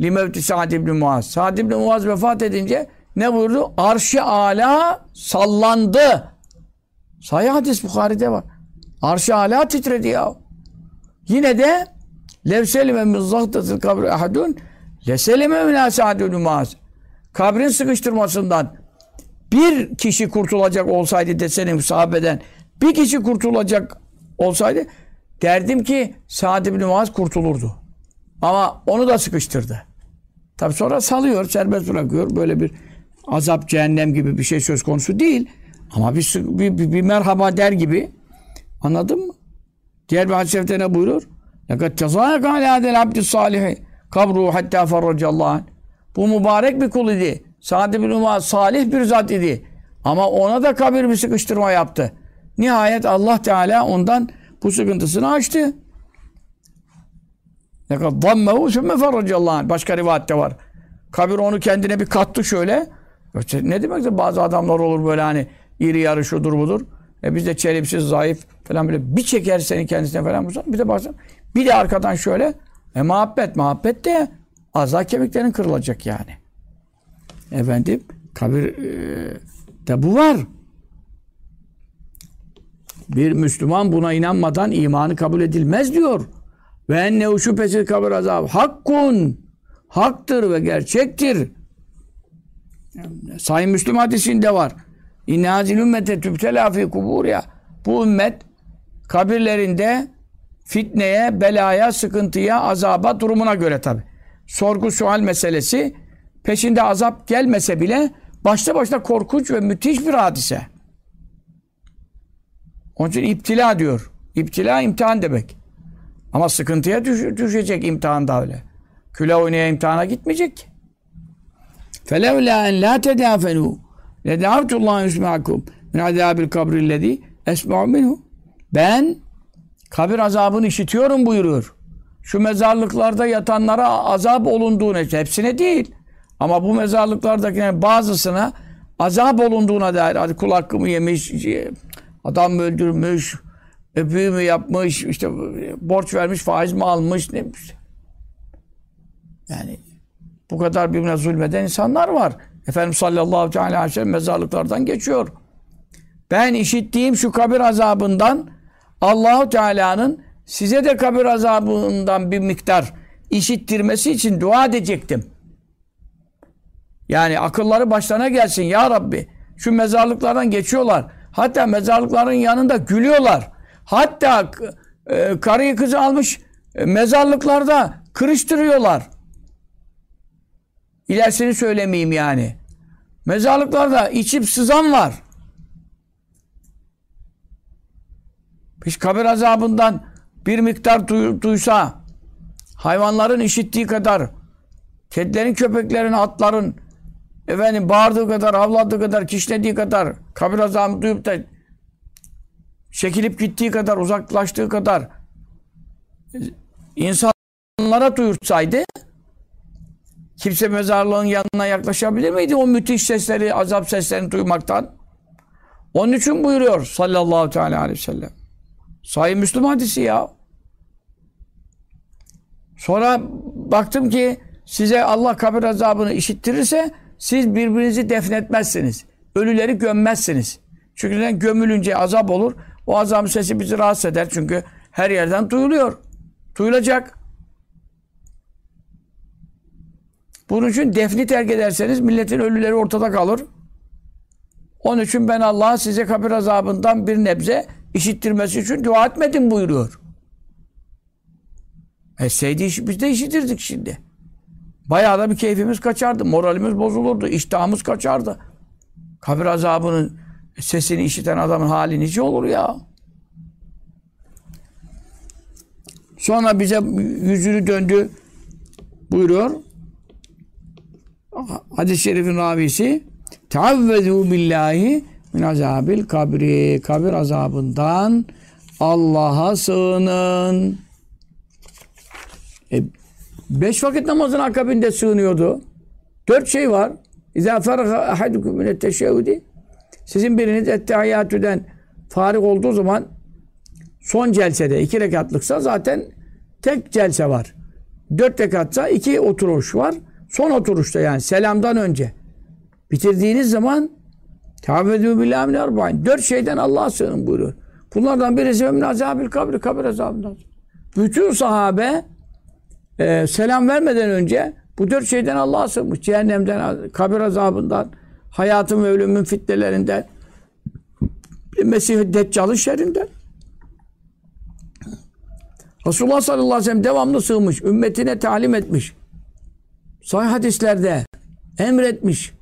li mevti Sa'd ibn Muaz. Sa'd ibn Muaz vefat edince ne buyurdu? Arşı ala sallandı. Sahih hadis Bukhari'de var. Arşı ala titredi ya. Yine de lev selime min zahtatil kabri ahadun leselime min Sa'd ibn Muaz. Kabrin sıkıştırmasından bir kişi kurtulacak olsaydı desenim sahabeden bir kişi kurtulacak olsaydı derdim ki Sa'd ibn Muaz kurtulurdu. Ama onu da sıkıştırdı. Tabi sonra salıyor, serbest bırakıyor. Böyle bir azap, cehennem gibi bir şey söz konusu değil. Ama bir, bir, bir, bir merhaba der gibi. Anladın mı? Diğer bir hadis-i ne buyurur? لَقَدْ تَزَايَكَ عَلَى هَذَا الْعَبْدِ الصَّالِحِ كَبْرُهُ حَتَّى فَرَّجَ اللّٰهِ Bu mübarek bir kul idi. Sa'd bin Umar salih bir zat idi. Ama ona da kabir bir sıkıştırma yaptı. Nihayet Allah Teala ondan bu sıkıntısını açtı. Ne kadar dammehu sümme ferracallahu Başka rivayette var. Kabir onu kendine bir kattı şöyle. Ne demek bazı adamlar olur böyle hani iri yarı şudur budur. E biz de çelimsiz, zayıf falan böyle bir çeker seni kendisine falan. Bir de bazen bir de arkadan şöyle e muhabbet, muhabbet de azar kemiklerin kırılacak yani. Efendim kabir e, de bu var. Bir Müslüman buna inanmadan imanı kabul edilmez diyor. Ve ennehu şüphesiz kabir azabı hakkun. Haktır ve gerçektir. Sayın Müslüm hadisinde var. İnne hazil ümmete tübtela fi kuburiya. Bu ümmet kabirlerinde fitneye, belaya, sıkıntıya, azaba durumuna göre tabi. Sorgu sual meselesi peşinde azap gelmese bile başta başta korkunç ve müthiş bir hadise. Onun için iptila diyor. İptila imtihan demek. Ama sıkıntıya düş düşecek imtihanda öyle. Küle oynaya imtihana gitmeyecek ki. فَلَوْلَا اَنْ لَا تَدَافَنُوا لَدَعَوْتُ اللّٰهُ يُسْمَعَكُمْ مِنْ عَذَابِ الْقَبْرِ الَّذ۪ي اَسْمَعُ مِنْهُ Ben kabir azabını işitiyorum buyuruyor. Şu mezarlıklarda yatanlara azap olunduğunu, hepsine değil. Ama bu mezarlıklardaki bazısına azap olunduğuna dair, hadi kul hakkımı yemiş, adam öldürmüş, büyü mü yapmış, işte borç vermiş, faiz mi almış, ne Yani bu kadar birbirine zulmeden insanlar var. Efendimiz sallallahu aleyhi ve sellem mezarlıklardan geçiyor. Ben işittiğim şu kabir azabından Allahu Teala'nın size de kabir azabından bir miktar işittirmesi için dua edecektim. Yani akılları başlarına gelsin ya Rabbi. Şu mezarlıklardan geçiyorlar. Hatta mezarlıkların yanında gülüyorlar. Hatta e, karıyı kızı almış e, mezarlıklarda kırıştırıyorlar. İlerisini söylemeyeyim yani. Mezarlıklarda içip sızan var. Hiç kabir azabından bir miktar duysa, hayvanların işittiği kadar, kedilerin, köpeklerin, atların, efendim bağırdığı kadar, havladığı kadar, kişnediği kadar, kabir azabını duyup da çekilip gittiği kadar, uzaklaştığı kadar insanlara duyursaydı kimse mezarlığın yanına yaklaşabilir miydi o müthiş sesleri, azap seslerini duymaktan? Onun için buyuruyor sallallahu teala aleyhi ve sellem. Sahih Müslüm hadisi ya. Sonra baktım ki size Allah kabir azabını işittirirse siz birbirinizi defnetmezsiniz. Ölüleri gömmezsiniz. Çünkü neden? gömülünce azap olur. O azam sesi bizi rahatsız eder. Çünkü her yerden duyuluyor. Duyulacak. Bunun için defni terk ederseniz milletin ölüleri ortada kalır. Onun için ben Allah'a size kabir azabından bir nebze işittirmesi için dua etmedim buyuruyor. Etseydi biz de işitirdik şimdi. Bayağı da bir keyfimiz kaçardı. Moralimiz bozulurdu. iştahımız kaçardı. Kabir azabının sesini işiten adamın hali nice olur ya. Sonra bize yüzünü döndü buyuruyor. Hadis-i şerifin ravisi Teavvezu billahi min azabil kabri. Kabir azabından Allah'a sığının. E, beş vakit namazın akabinde sığınıyordu. Dört şey var. İzâ feraha ahadukum minet teşehhüdi. Sizin biriniz ettehiyyatüden farik olduğu zaman son celsede iki rekatlıksa zaten tek celse var. Dört rekatsa iki oturuş var. Son oturuşta yani selamdan önce. Bitirdiğiniz zaman Tâvedû billâh min erba'in. Dört şeyden Allah'a sığının buyuruyor. Bunlardan birisi min azabil kabri, kabir azabından. Bütün sahabe e, selam vermeden önce bu dört şeyden Allah'a sığınmış. Cehennemden, kabir azabından, hayatın ve ölümün fitnelerinden, Mesih-i Deccal'ın şerrinden. Resulullah sallallahu aleyhi ve sellem devamlı sığmış. Ümmetine talim etmiş. Sahih hadislerde emretmiş.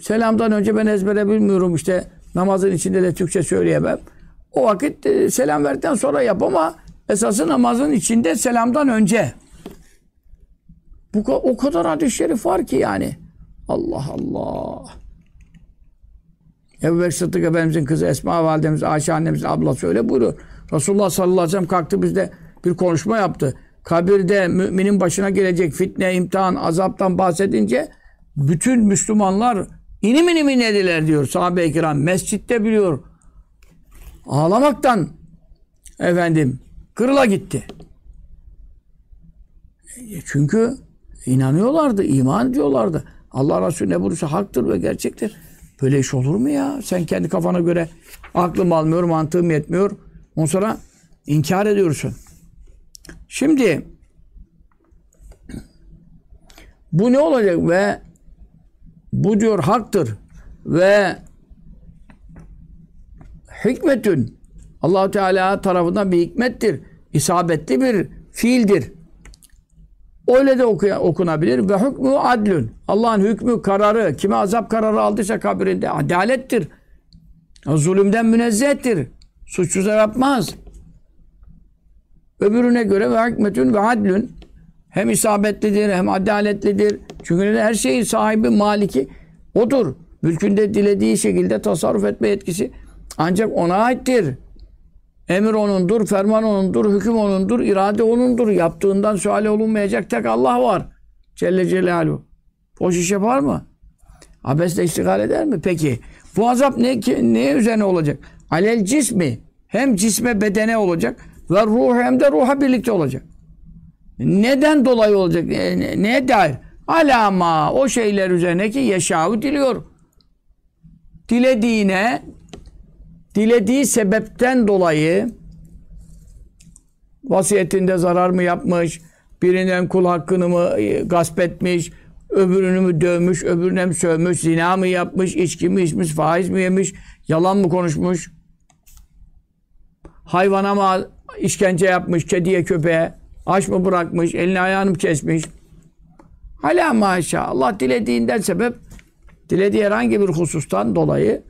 Selamdan önce ben ezbere bilmiyorum işte namazın içinde de Türkçe söyleyemem. O vakit e, selam verdikten sonra yap ama esası namazın içinde selamdan önce. Bu o kadar hadis-i şerif var ki yani. Allah Allah. Ebu Bekir Sıddık Efendimizin kızı Esma Validemiz, Ayşe annemizin ablası öyle buyuruyor. Resulullah sallallahu aleyhi ve sellem kalktı bizde bir konuşma yaptı. Kabirde müminin başına gelecek fitne, imtihan, azaptan bahsedince bütün Müslümanlar inim inim inlediler diyor sahabe-i kiram. Mescitte biliyor. Ağlamaktan efendim kırıla gitti. E, çünkü inanıyorlardı, iman ediyorlardı. Allah Resulü ne bulursa haktır ve gerçektir. Böyle iş olur mu ya? Sen kendi kafana göre aklım almıyor, mantığım yetmiyor. Ondan sonra inkar ediyorsun. Şimdi bu ne olacak ve bu diyor haktır ve hikmetün Allahu Teala tarafından bir hikmettir. isabetli bir fiildir. Öyle de okunabilir. Ve hükmü adlün. Allah'ın hükmü, kararı, kime azap kararı aldıysa kabirinde adalettir. Zulümden münezzehtir. Suçsuz yapmaz. Öbürüne göre ve hikmetün ve adlün. Hem isabetlidir hem adaletlidir. Çünkü her şeyin sahibi, maliki odur. Mülkünde dilediği şekilde tasarruf etme yetkisi ancak ona aittir. Emir onundur, ferman onundur, hüküm onundur, irade onundur. Yaptığından sual olunmayacak tek Allah var. Celle Celaluhu. Boş iş yapar mı? Abesle iştigal eder mi? Peki. Bu azap ne, neye üzerine olacak? Alel cismi. Hem cisme bedene olacak ve ruh hem de ruha birlikte olacak. Neden dolayı olacak? Ne, neye dair? Alama o şeyler üzerine ki yeşavu diliyor. Dilediğine dilediği sebepten dolayı vasiyetinde zarar mı yapmış, birinden kul hakkını mı e, gasp etmiş, öbürünü mü dövmüş, öbürüne mi sövmüş, zina mı yapmış, içki mi içmiş, faiz mi yemiş, yalan mı konuşmuş, hayvana mı işkence yapmış, kediye köpeğe, aç mı bırakmış, elini ayağını mı kesmiş. Hala maşallah Allah dilediğinden sebep, dilediği herhangi bir husustan dolayı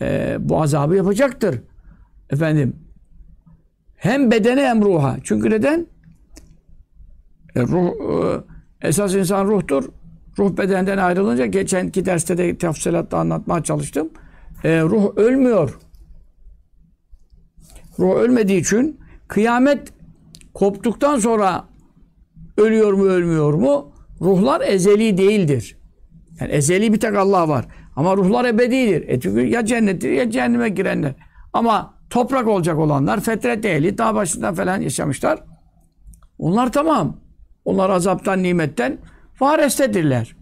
e, bu azabı yapacaktır. Efendim hem bedene hem ruha. Çünkü neden? E, ruh, e, esas insan ruhtur. Ruh bedenden ayrılınca geçenki derste de tafsilatta anlatmaya çalıştım. E, ruh ölmüyor. Ruh ölmediği için kıyamet koptuktan sonra ölüyor mu ölmüyor mu? Ruhlar ezeli değildir. Yani ezeli bir tek Allah var. Ama ruhlar ebedidir. E çünkü ya cennettir ya cehenneme girenler. Ama toprak olacak olanlar fetret ehli dağ başında falan yaşamışlar. Onlar tamam. Onlar azaptan, nimetten varestedirler.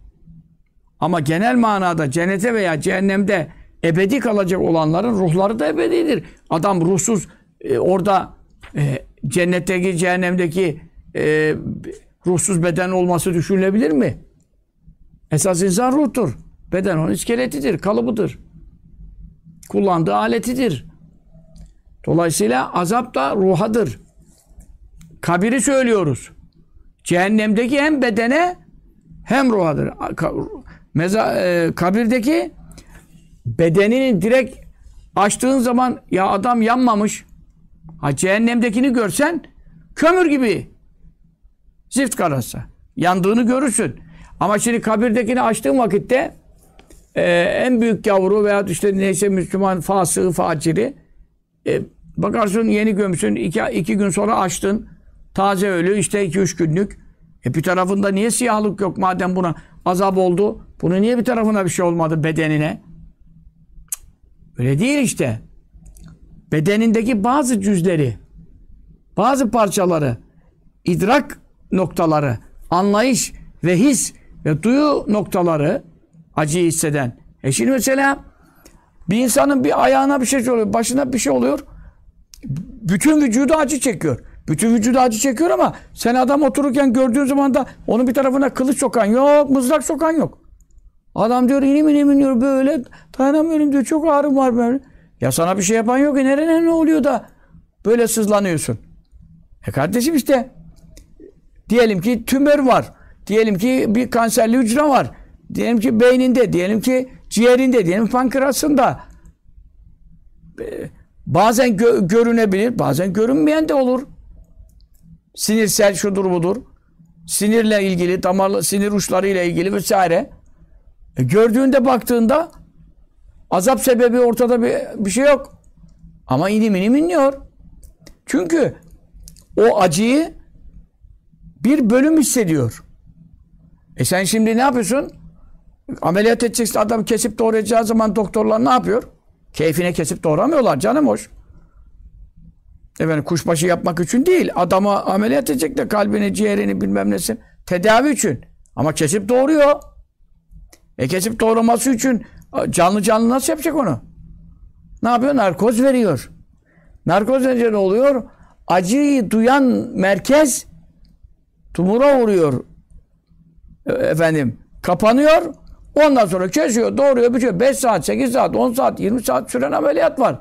Ama genel manada cennete veya cehennemde ebedi kalacak olanların ruhları da ebedidir. Adam ruhsuz e, orada e, cennetteki, cehennemdeki e, ruhsuz beden olması düşünülebilir mi? Esas insan ruhtur. Beden onun iskeletidir, kalıbıdır. Kullandığı aletidir. Dolayısıyla azap da ruhadır. Kabiri söylüyoruz. Cehennemdeki hem bedene hem ruhadır. Meza, e, kabirdeki bedenini direkt açtığın zaman ya adam yanmamış. Ha cehennemdekini görsen kömür gibi. Zift karası. Yandığını görürsün. Ama şimdi kabirdekini açtığın vakitte e, en büyük yavru veya işte neyse Müslüman fasığı, faciri. E, bakarsın yeni gömsün iki, iki gün sonra açtın taze ölü işte iki üç günlük. E bir tarafında niye siyahlık yok madem buna azap oldu? Bunu niye bir tarafına bir şey olmadı bedenine? Öyle değil işte. Bedenindeki bazı cüzleri bazı parçaları idrak noktaları anlayış ve his ve duyu noktaları acıyı hisseden. E şimdi mesela bir insanın bir ayağına bir şey oluyor, başına bir şey oluyor. Bütün vücudu acı çekiyor. Bütün vücudu acı çekiyor ama sen adam otururken gördüğün zaman da onun bir tarafına kılıç sokan yok, mızrak sokan yok. Adam diyor inim inim iniyor böyle dayanamıyorum diyor çok ağrım var böyle. Ya sana bir şey yapan yok. E nerene ne oluyor da böyle sızlanıyorsun? E kardeşim işte diyelim ki tümör var. Diyelim ki bir kanserli hücre var. Diyelim ki beyninde, diyelim ki ciğerinde, diyelim pankreasında. Bazen gö- görünebilir, bazen görünmeyen de olur. Sinirsel şudur budur. Sinirle ilgili, damarlı sinir uçlarıyla ilgili vesaire. E gördüğünde baktığında azap sebebi ortada bir, bir şey yok. Ama inim inim inliyor. Çünkü o acıyı bir bölüm hissediyor. E sen şimdi ne yapıyorsun? Ameliyat edeceksin adam kesip doğrayacağı zaman doktorlar ne yapıyor? Keyfine kesip doğramıyorlar canım hoş. Efendim kuşbaşı yapmak için değil. Adama ameliyat edecek de kalbini, ciğerini bilmem nesi. Tedavi için. Ama kesip doğuruyor. E kesip doğraması için canlı canlı nasıl yapacak onu? Ne yapıyor? Narkoz veriyor. Narkoz verince ne oluyor? Acıyı duyan merkez tumura vuruyor. E, Efendim kapanıyor. Ondan sonra kesiyor, doğruyor, bitiyor. 5 saat, 8 saat, 10 saat, 20 saat süren ameliyat var.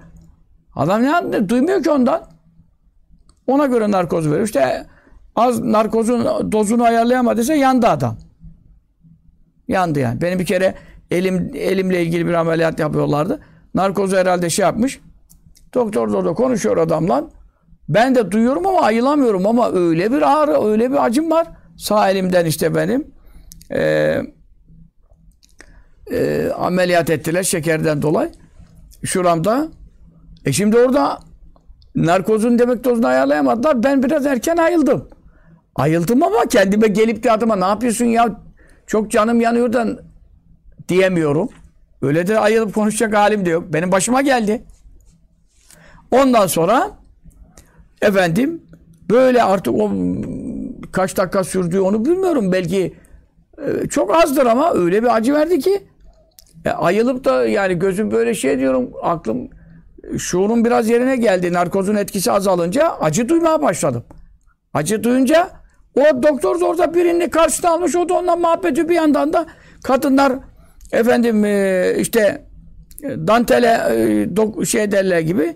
Adam ne yaptı? Duymuyor ki ondan. Ona göre narkoz veriyor. İşte az narkozun dozunu ayarlayamadıysa yandı adam. Yandı yani. Benim bir kere elim elimle ilgili bir ameliyat yapıyorlardı. Narkozu herhalde şey yapmış. Doktor da orada konuşuyor adamla. Ben de duyuyorum ama ayılamıyorum ama öyle bir ağrı, öyle bir acım var. Sağ elimden işte benim. Eee e, ameliyat ettiler şekerden dolayı. Şuramda. E şimdi orada narkozun demek dozunu ayarlayamadılar. Ben biraz erken ayıldım. Ayıldım ama kendime gelip de adıma ne yapıyorsun ya çok canım yanıyor da diyemiyorum. Öyle de ayılıp konuşacak halim de yok. Benim başıma geldi. Ondan sonra efendim böyle artık o kaç dakika sürdüğü onu bilmiyorum. Belki e, çok azdır ama öyle bir acı verdi ki e, ayılıp da yani gözüm böyle şey diyorum aklım şuurum biraz yerine geldi. Narkozun etkisi azalınca acı duymaya başladım. Acı duyunca o doktor da orada birini karşısına almış. O da ondan muhabbeti bir yandan da kadınlar efendim e, işte e, dantele e, şey derler gibi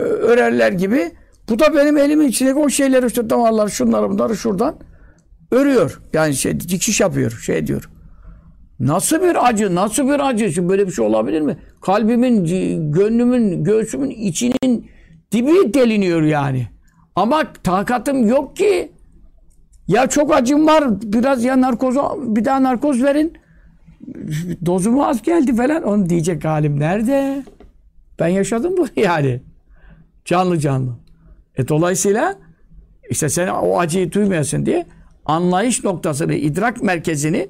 örerler gibi. Bu da benim elimin içindeki o şeyleri işte damarlar şunları bunları şuradan örüyor. Yani şey dikiş yapıyor. Şey diyor. Nasıl bir acı, nasıl bir acı? Şimdi böyle bir şey olabilir mi? Kalbimin, gönlümün, göğsümün içinin dibi deliniyor yani. Ama takatım yok ki. Ya çok acım var, biraz ya narkoz, bir daha narkoz verin. Dozumu az geldi falan. Onu diyecek halim nerede? Ben yaşadım bu yani. Canlı canlı. E dolayısıyla işte sen o acıyı duymayasın diye anlayış noktasını, idrak merkezini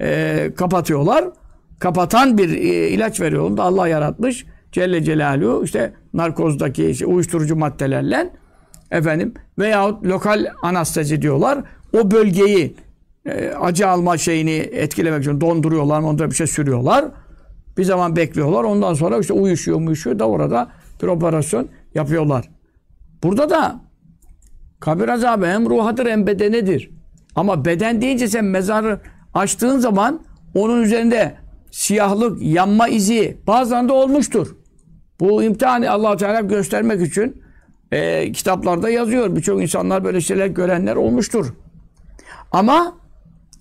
e, kapatıyorlar. Kapatan bir e, ilaç veriyor. Onu da Allah yaratmış. Celle Celaluhu işte narkozdaki işte, uyuşturucu maddelerle efendim veyahut lokal anestezi diyorlar. O bölgeyi e, acı alma şeyini etkilemek için donduruyorlar. Onda bir şey sürüyorlar. Bir zaman bekliyorlar. Ondan sonra işte uyuşuyor uyuşuyor da orada bir operasyon yapıyorlar. Burada da kabir azabı hem ruhadır hem bedenedir. Ama beden deyince sen mezarı açtığın zaman onun üzerinde siyahlık, yanma izi bazılarında olmuştur. Bu imtihanı allah Teala göstermek için e, kitaplarda yazıyor. Birçok insanlar böyle şeyler görenler olmuştur. Ama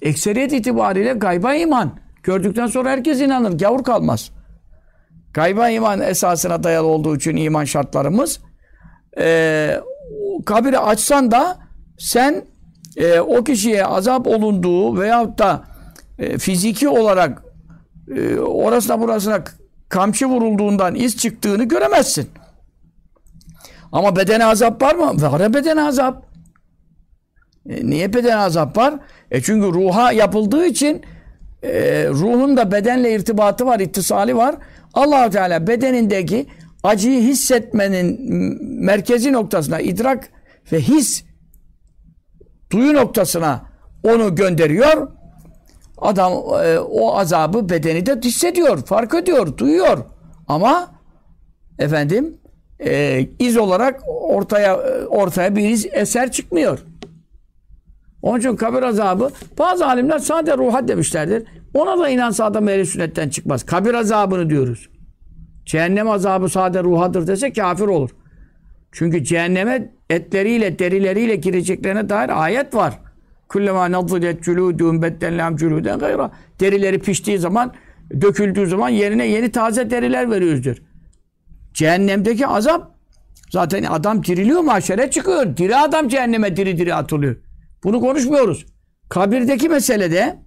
ekseriyet itibariyle gayba iman. Gördükten sonra herkes inanır. Gavur kalmaz. Gayba iman esasına dayalı olduğu için iman şartlarımız. E, kabiri açsan da sen e, o kişiye azap olunduğu veyahut da e, fiziki olarak e, orasına burasına kamçı vurulduğundan iz çıktığını göremezsin. Ama bedene azap var mı? Var bedene azap. E, niye bedene azap var? E çünkü ruha yapıldığı için e, ruhun da bedenle irtibatı var, ittisali var. allah Teala bedenindeki acıyı hissetmenin merkezi noktasına, idrak ve his duyu noktasına onu gönderiyor. Adam e, o azabı bedeni de hissediyor, fark ediyor, duyuyor. Ama efendim e, iz olarak ortaya ortaya bir iz eser çıkmıyor. Onun için kabir azabı bazı alimler sadece ruha demişlerdir. Ona da inansa adam ehli sünnetten çıkmaz. Kabir azabını diyoruz. Cehennem azabı sadece ruhadır dese kafir olur. Çünkü cehenneme etleriyle, derileriyle gireceklerine dair ayet var. Kullema nadzilet cülûdûm beddenlâm cülûden gayra. Derileri piştiği zaman, döküldüğü zaman yerine yeni taze deriler veriyoruzdur. Cehennemdeki azap zaten adam diriliyor mahşere çıkıyor. Diri adam cehenneme diri diri atılıyor. Bunu konuşmuyoruz. Kabirdeki meselede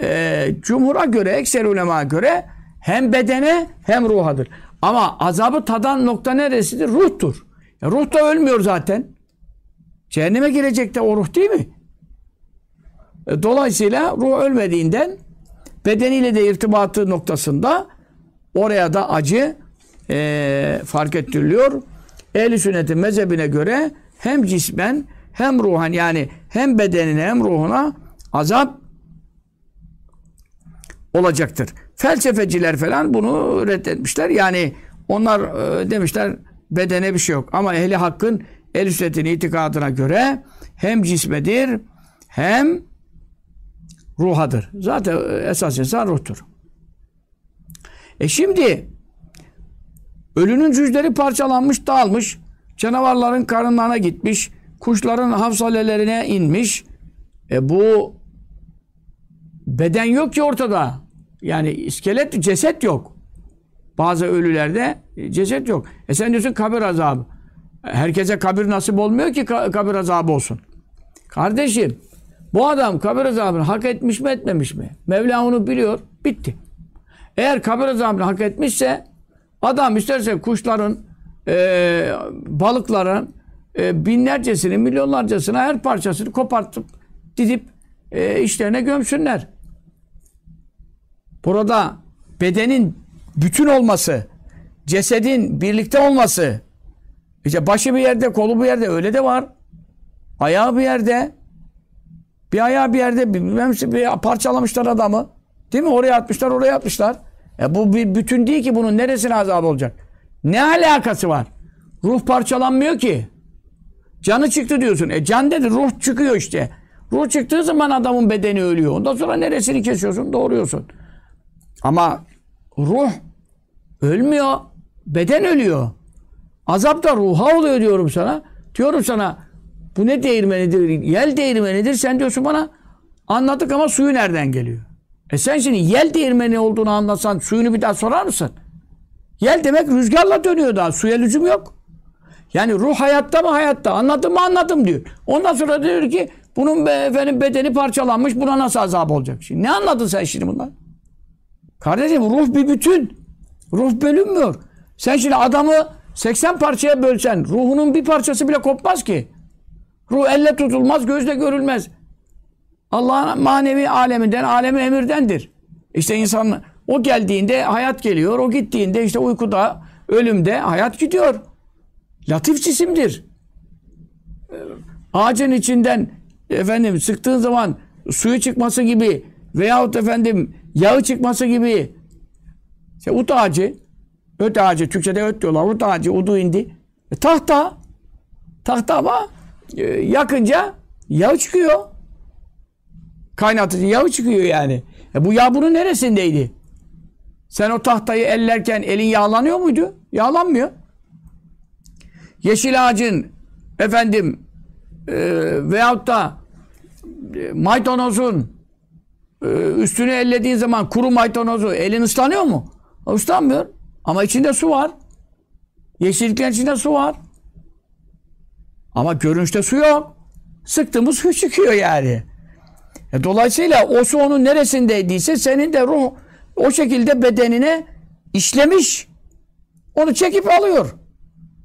e, cumhura göre, ekser ulema göre hem bedene hem ruhadır. Ama azabı tadan nokta neresidir? Ruhtur. Ya ruh da ölmüyor zaten. Cehenneme girecek de o ruh değil mi? E, dolayısıyla ruh ölmediğinden bedeniyle de irtibatı noktasında oraya da acı e, fark ettiriliyor. Ehl-i sünnetin mezhebine göre hem cismen hem ruhan yani hem bedenine hem ruhuna azap olacaktır. Felsefeciler falan bunu reddetmişler. Yani onlar e, demişler bedene bir şey yok. Ama ehli hakkın el sünnetin itikadına göre hem cismedir hem ruhadır. Zaten esas insan ruhtur. E şimdi ölünün cüzleri parçalanmış, dağılmış. Canavarların karınlarına gitmiş. Kuşların hafsalelerine inmiş. E bu beden yok ki ortada. Yani iskelet, ceset yok. Bazı ölülerde ceset yok. E sen diyorsun kabir azabı. Herkese kabir nasip olmuyor ki kabir azabı olsun. Kardeşim bu adam kabir azabını hak etmiş mi etmemiş mi? Mevla onu biliyor. Bitti. Eğer kabir azabını hak etmişse adam isterse kuşların e, balıkların e, binlercesini, milyonlarcasını her parçasını kopartıp didip e, işlerine gömsünler. Burada bedenin bütün olması, cesedin birlikte olması, işte başı bir yerde, kolu bir yerde öyle de var. Ayağı bir yerde, bir ayağı bir yerde, bilmem bir parçalamışlar adamı. Değil mi? Oraya atmışlar, oraya atmışlar. E bu bir bütün değil ki bunun neresine azap olacak? Ne alakası var? Ruh parçalanmıyor ki. Canı çıktı diyorsun. E can dedi ruh çıkıyor işte. Ruh çıktığı zaman adamın bedeni ölüyor. Ondan sonra neresini kesiyorsun? Doğruyorsun. Ama ruh ölmüyor. Beden ölüyor. Azap da ruha oluyor diyorum sana. Diyorum sana bu ne değirmenidir? Yel değirmenidir. Sen diyorsun bana anladık ama suyu nereden geliyor? E sen şimdi yel değirmeni olduğunu anlasan suyunu bir daha sorar mısın? Yel demek rüzgarla dönüyor daha. Suya lüzum yok. Yani ruh hayatta mı hayatta? Anladım mı anladım diyor. Ondan sonra diyor ki bunun be, efendim bedeni parçalanmış buna nasıl azap olacak? Şimdi ne anladın sen şimdi bundan? Kardeşim ruh bir bütün. Ruh bölünmüyor. Sen şimdi adamı 80 parçaya bölsen ruhunun bir parçası bile kopmaz ki. Ruh elle tutulmaz, gözle görülmez. Allah'ın manevi aleminden, alemi emirdendir. İşte insan o geldiğinde hayat geliyor, o gittiğinde işte uykuda, ölümde hayat gidiyor. Latif cisimdir. Ağacın içinden efendim sıktığın zaman suyu çıkması gibi veyahut efendim yağı çıkması gibi işte ut ağacı öt ağacı Türkçe'de öt diyorlar ut ağacı udu indi e, tahta tahta ama e, yakınca yağ çıkıyor Kaynatıcı yağı çıkıyor yani. E bu yağ bunun neresindeydi? Sen o tahtayı ellerken elin yağlanıyor muydu? Yağlanmıyor. Yeşil ağacın efendim e, veyahut da e, maydanozun üstünü ellediğin zaman kuru maydanozu elin ıslanıyor mu? Islanmıyor. Ama içinde su var. Yeşilliklerin içinde su var. Ama görünüşte su yok. Sıktığımız su çıkıyor yani. E, dolayısıyla o su onun neresindeydiyse senin de ruh o şekilde bedenine işlemiş. Onu çekip alıyor.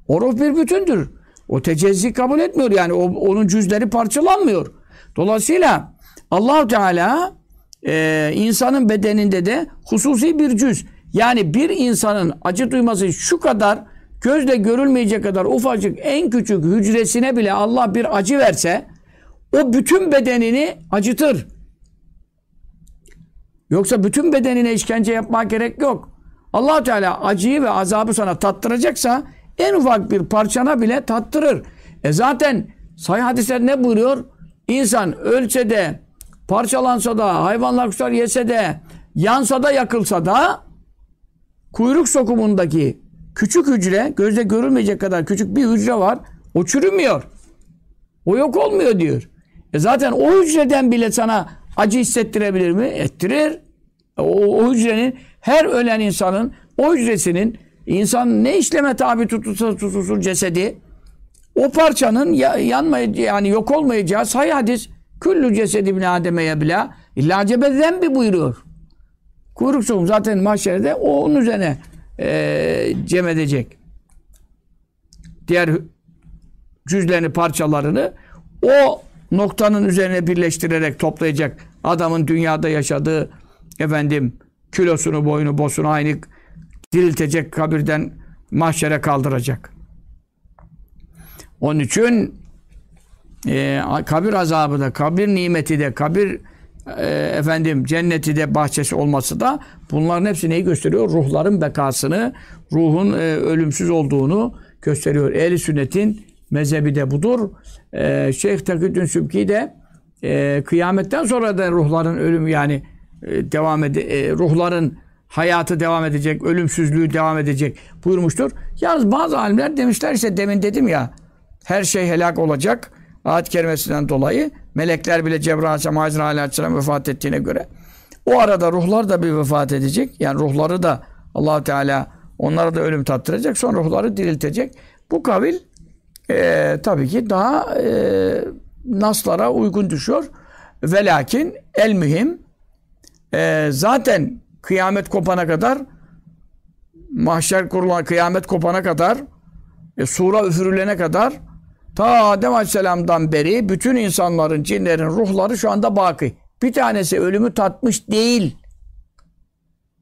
O ruh bir bütündür. O tecezzi kabul etmiyor yani. O, onun cüzleri parçalanmıyor. Dolayısıyla allah Teala e, insanın bedeninde de hususi bir cüz. Yani bir insanın acı duyması şu kadar gözle görülmeyecek kadar ufacık en küçük hücresine bile Allah bir acı verse o bütün bedenini acıtır. Yoksa bütün bedenine işkence yapmak gerek yok. allah Teala acıyı ve azabı sana tattıracaksa en ufak bir parçana bile tattırır. E zaten sahih hadisler ne buyuruyor? İnsan ölse de, parçalansa da, hayvanlar kuşlar yese de, yansa da yakılsa da kuyruk sokumundaki küçük hücre, gözle görülmeyecek kadar küçük bir hücre var. O çürümüyor. O yok olmuyor diyor. E zaten o hücreden bile sana acı hissettirebilir mi? Ettirir. O, o hücrenin her ölen insanın o hücresinin insan ne işleme tabi tutulsa tutulsun cesedi o parçanın ya, yanmayacağı yani yok olmayacağı sayı hadis küllü cesedi bin ademe yebla illa cebeden buyuruyor. Kuyruk sokum zaten mahşerde o onun üzerine e, cem edecek. Diğer cüzlerini parçalarını o noktanın üzerine birleştirerek toplayacak. Adamın dünyada yaşadığı efendim kilosunu, boyunu, bosunu aynı diriltecek kabirden mahşere kaldıracak. Onun için e, kabir azabı da, kabir nimeti de, kabir e, efendim cenneti de bahçesi olması da bunların hepsi neyi gösteriyor? Ruhların bekasını, ruhun e, ölümsüz olduğunu gösteriyor. Ehli sünnetin mezhebi de budur. E, Şeyh Taküddin Sübki de e, kıyametten sonra da ruhların ölümü yani e, devam ede, e, ruhların hayatı devam edecek, ölümsüzlüğü devam edecek buyurmuştur. Yalnız bazı alimler demişler işte demin dedim ya her şey helak olacak. Ayet kerimesinden dolayı melekler bile Cebrail Aleyhisselam, Hazreti Aleyhisselam vefat ettiğine göre o arada ruhlar da bir vefat edecek. Yani ruhları da allah Teala onlara da ölüm tattıracak. Sonra ruhları diriltecek. Bu kavil e, tabii ki daha e, naslara uygun düşüyor. Ve lakin el mühim e, zaten kıyamet kopana kadar mahşer kurulan kıyamet kopana kadar e, sura üfürülene kadar ta Adem Aleyhisselam'dan beri bütün insanların, cinlerin ruhları şu anda baki. Bir tanesi ölümü tatmış değil.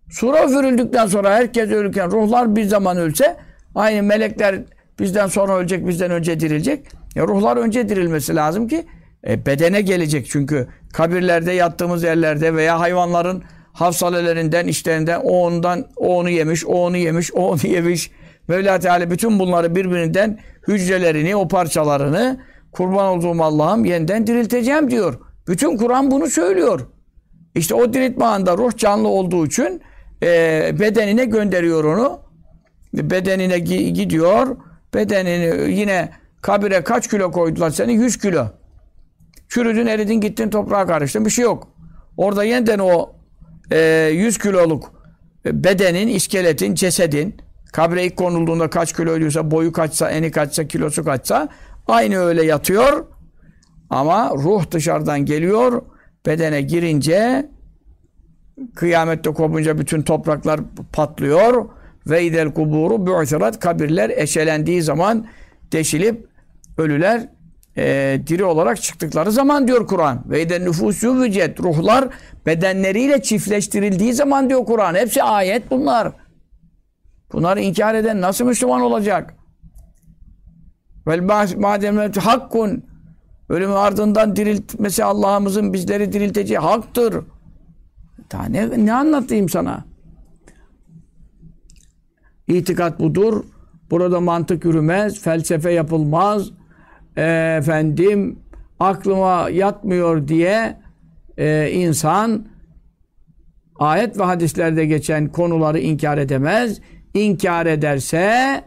Sura üfürüldükten sonra herkes ölürken ruhlar bir zaman ölse aynı melekler bizden sonra ölecek, bizden önce dirilecek. Ya ruhlar önce dirilmesi lazım ki e, bedene gelecek çünkü kabirlerde yattığımız yerlerde veya hayvanların hafsalelerinden, işlerinden o ondan, o onu yemiş, o onu yemiş, o onu yemiş. Mevla Teala bütün bunları birbirinden hücrelerini, o parçalarını kurban olduğum Allah'ım yeniden dirilteceğim diyor. Bütün Kur'an bunu söylüyor. İşte o diriltme anda ruh canlı olduğu için e, bedenine gönderiyor onu. Bedenine gidiyor. Bedenini yine kabire kaç kilo koydular seni? 100 kilo. Çürüdün, eridin, gittin, toprağa karıştın. Bir şey yok. Orada yeniden o e, 100 kiloluk bedenin, iskeletin, cesedin kabre ilk konulduğunda kaç kilo ölüyorsa, boyu kaçsa, eni kaçsa, kilosu kaçsa aynı öyle yatıyor. Ama ruh dışarıdan geliyor. Bedene girince kıyamette kopunca bütün topraklar patlıyor. Ve idel kuburu bu'sirat kabirler eşelendiği zaman deşilip ölüler e, diri olarak çıktıkları zaman diyor Kur'an. Ve idel nüfusu vücet ruhlar bedenleriyle çiftleştirildiği zaman diyor Kur'an. Hepsi ayet bunlar. Bunları inkar eden nasıl Müslüman olacak? Vel madem hakkun ölümün ardından diriltmesi Allah'ımızın bizleri dirilteceği haktır. Daha ne, ne anlatayım sana? İtikat budur. Burada mantık yürümez, felsefe yapılmaz. E, efendim aklıma yatmıyor diye e, insan ayet ve hadislerde geçen konuları inkar edemez. İnkar ederse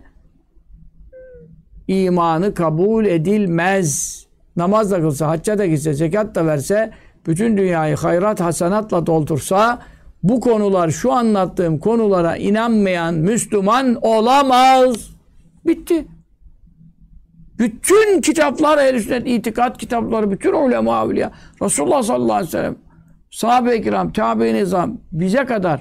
imanı kabul edilmez. Namaz da kılsa, hacca da gitse, zekat da verse, bütün dünyayı hayrat hasanatla doldursa, bu konular, şu anlattığım konulara inanmayan Müslüman olamaz. Bitti. Bütün kitaplar, ehl sünnet itikat kitapları, bütün ulema evliya, Resulullah sallallahu aleyhi ve sellem, sahabe-i kiram, tabi-i nizam, bize kadar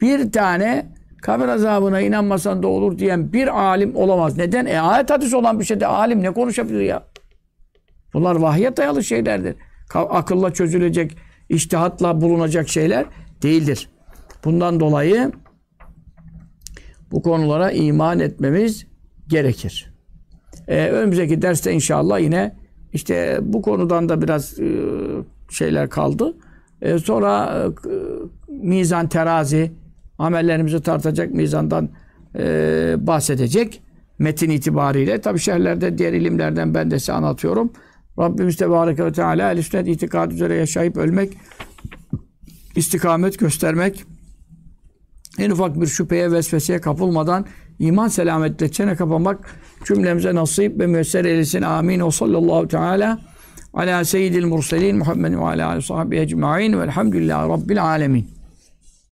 bir tane kabir azabına inanmasan da olur diyen bir alim olamaz. Neden? E ayet hadis olan bir şeyde alim ne konuşabilir ya? Bunlar vahye dayalı şeylerdir. Akılla çözülecek, iştihatla bulunacak şeyler değildir. Bundan dolayı bu konulara iman etmemiz gerekir. Ee, önümüzdeki derste inşallah yine işte bu konudan da biraz e, şeyler kaldı. E, sonra e, mizan terazi amellerimizi tartacak mizandan e, bahsedecek metin itibariyle. Tabi şerhlerde diğer ilimlerden ben de size anlatıyorum. Rabbimiz Tebareke ve Teala el sünnet itikad üzere yaşayıp ölmek, istikamet göstermek, en ufak bir şüpheye, vesveseye kapılmadan iman selametle çene kapamak cümlemize nasip ve müesser eylesin. Amin. O sallallahu teala ala seyyidil murselin Muhammed ve ala sahbihi ecma'in velhamdülillahi rabbil alemin.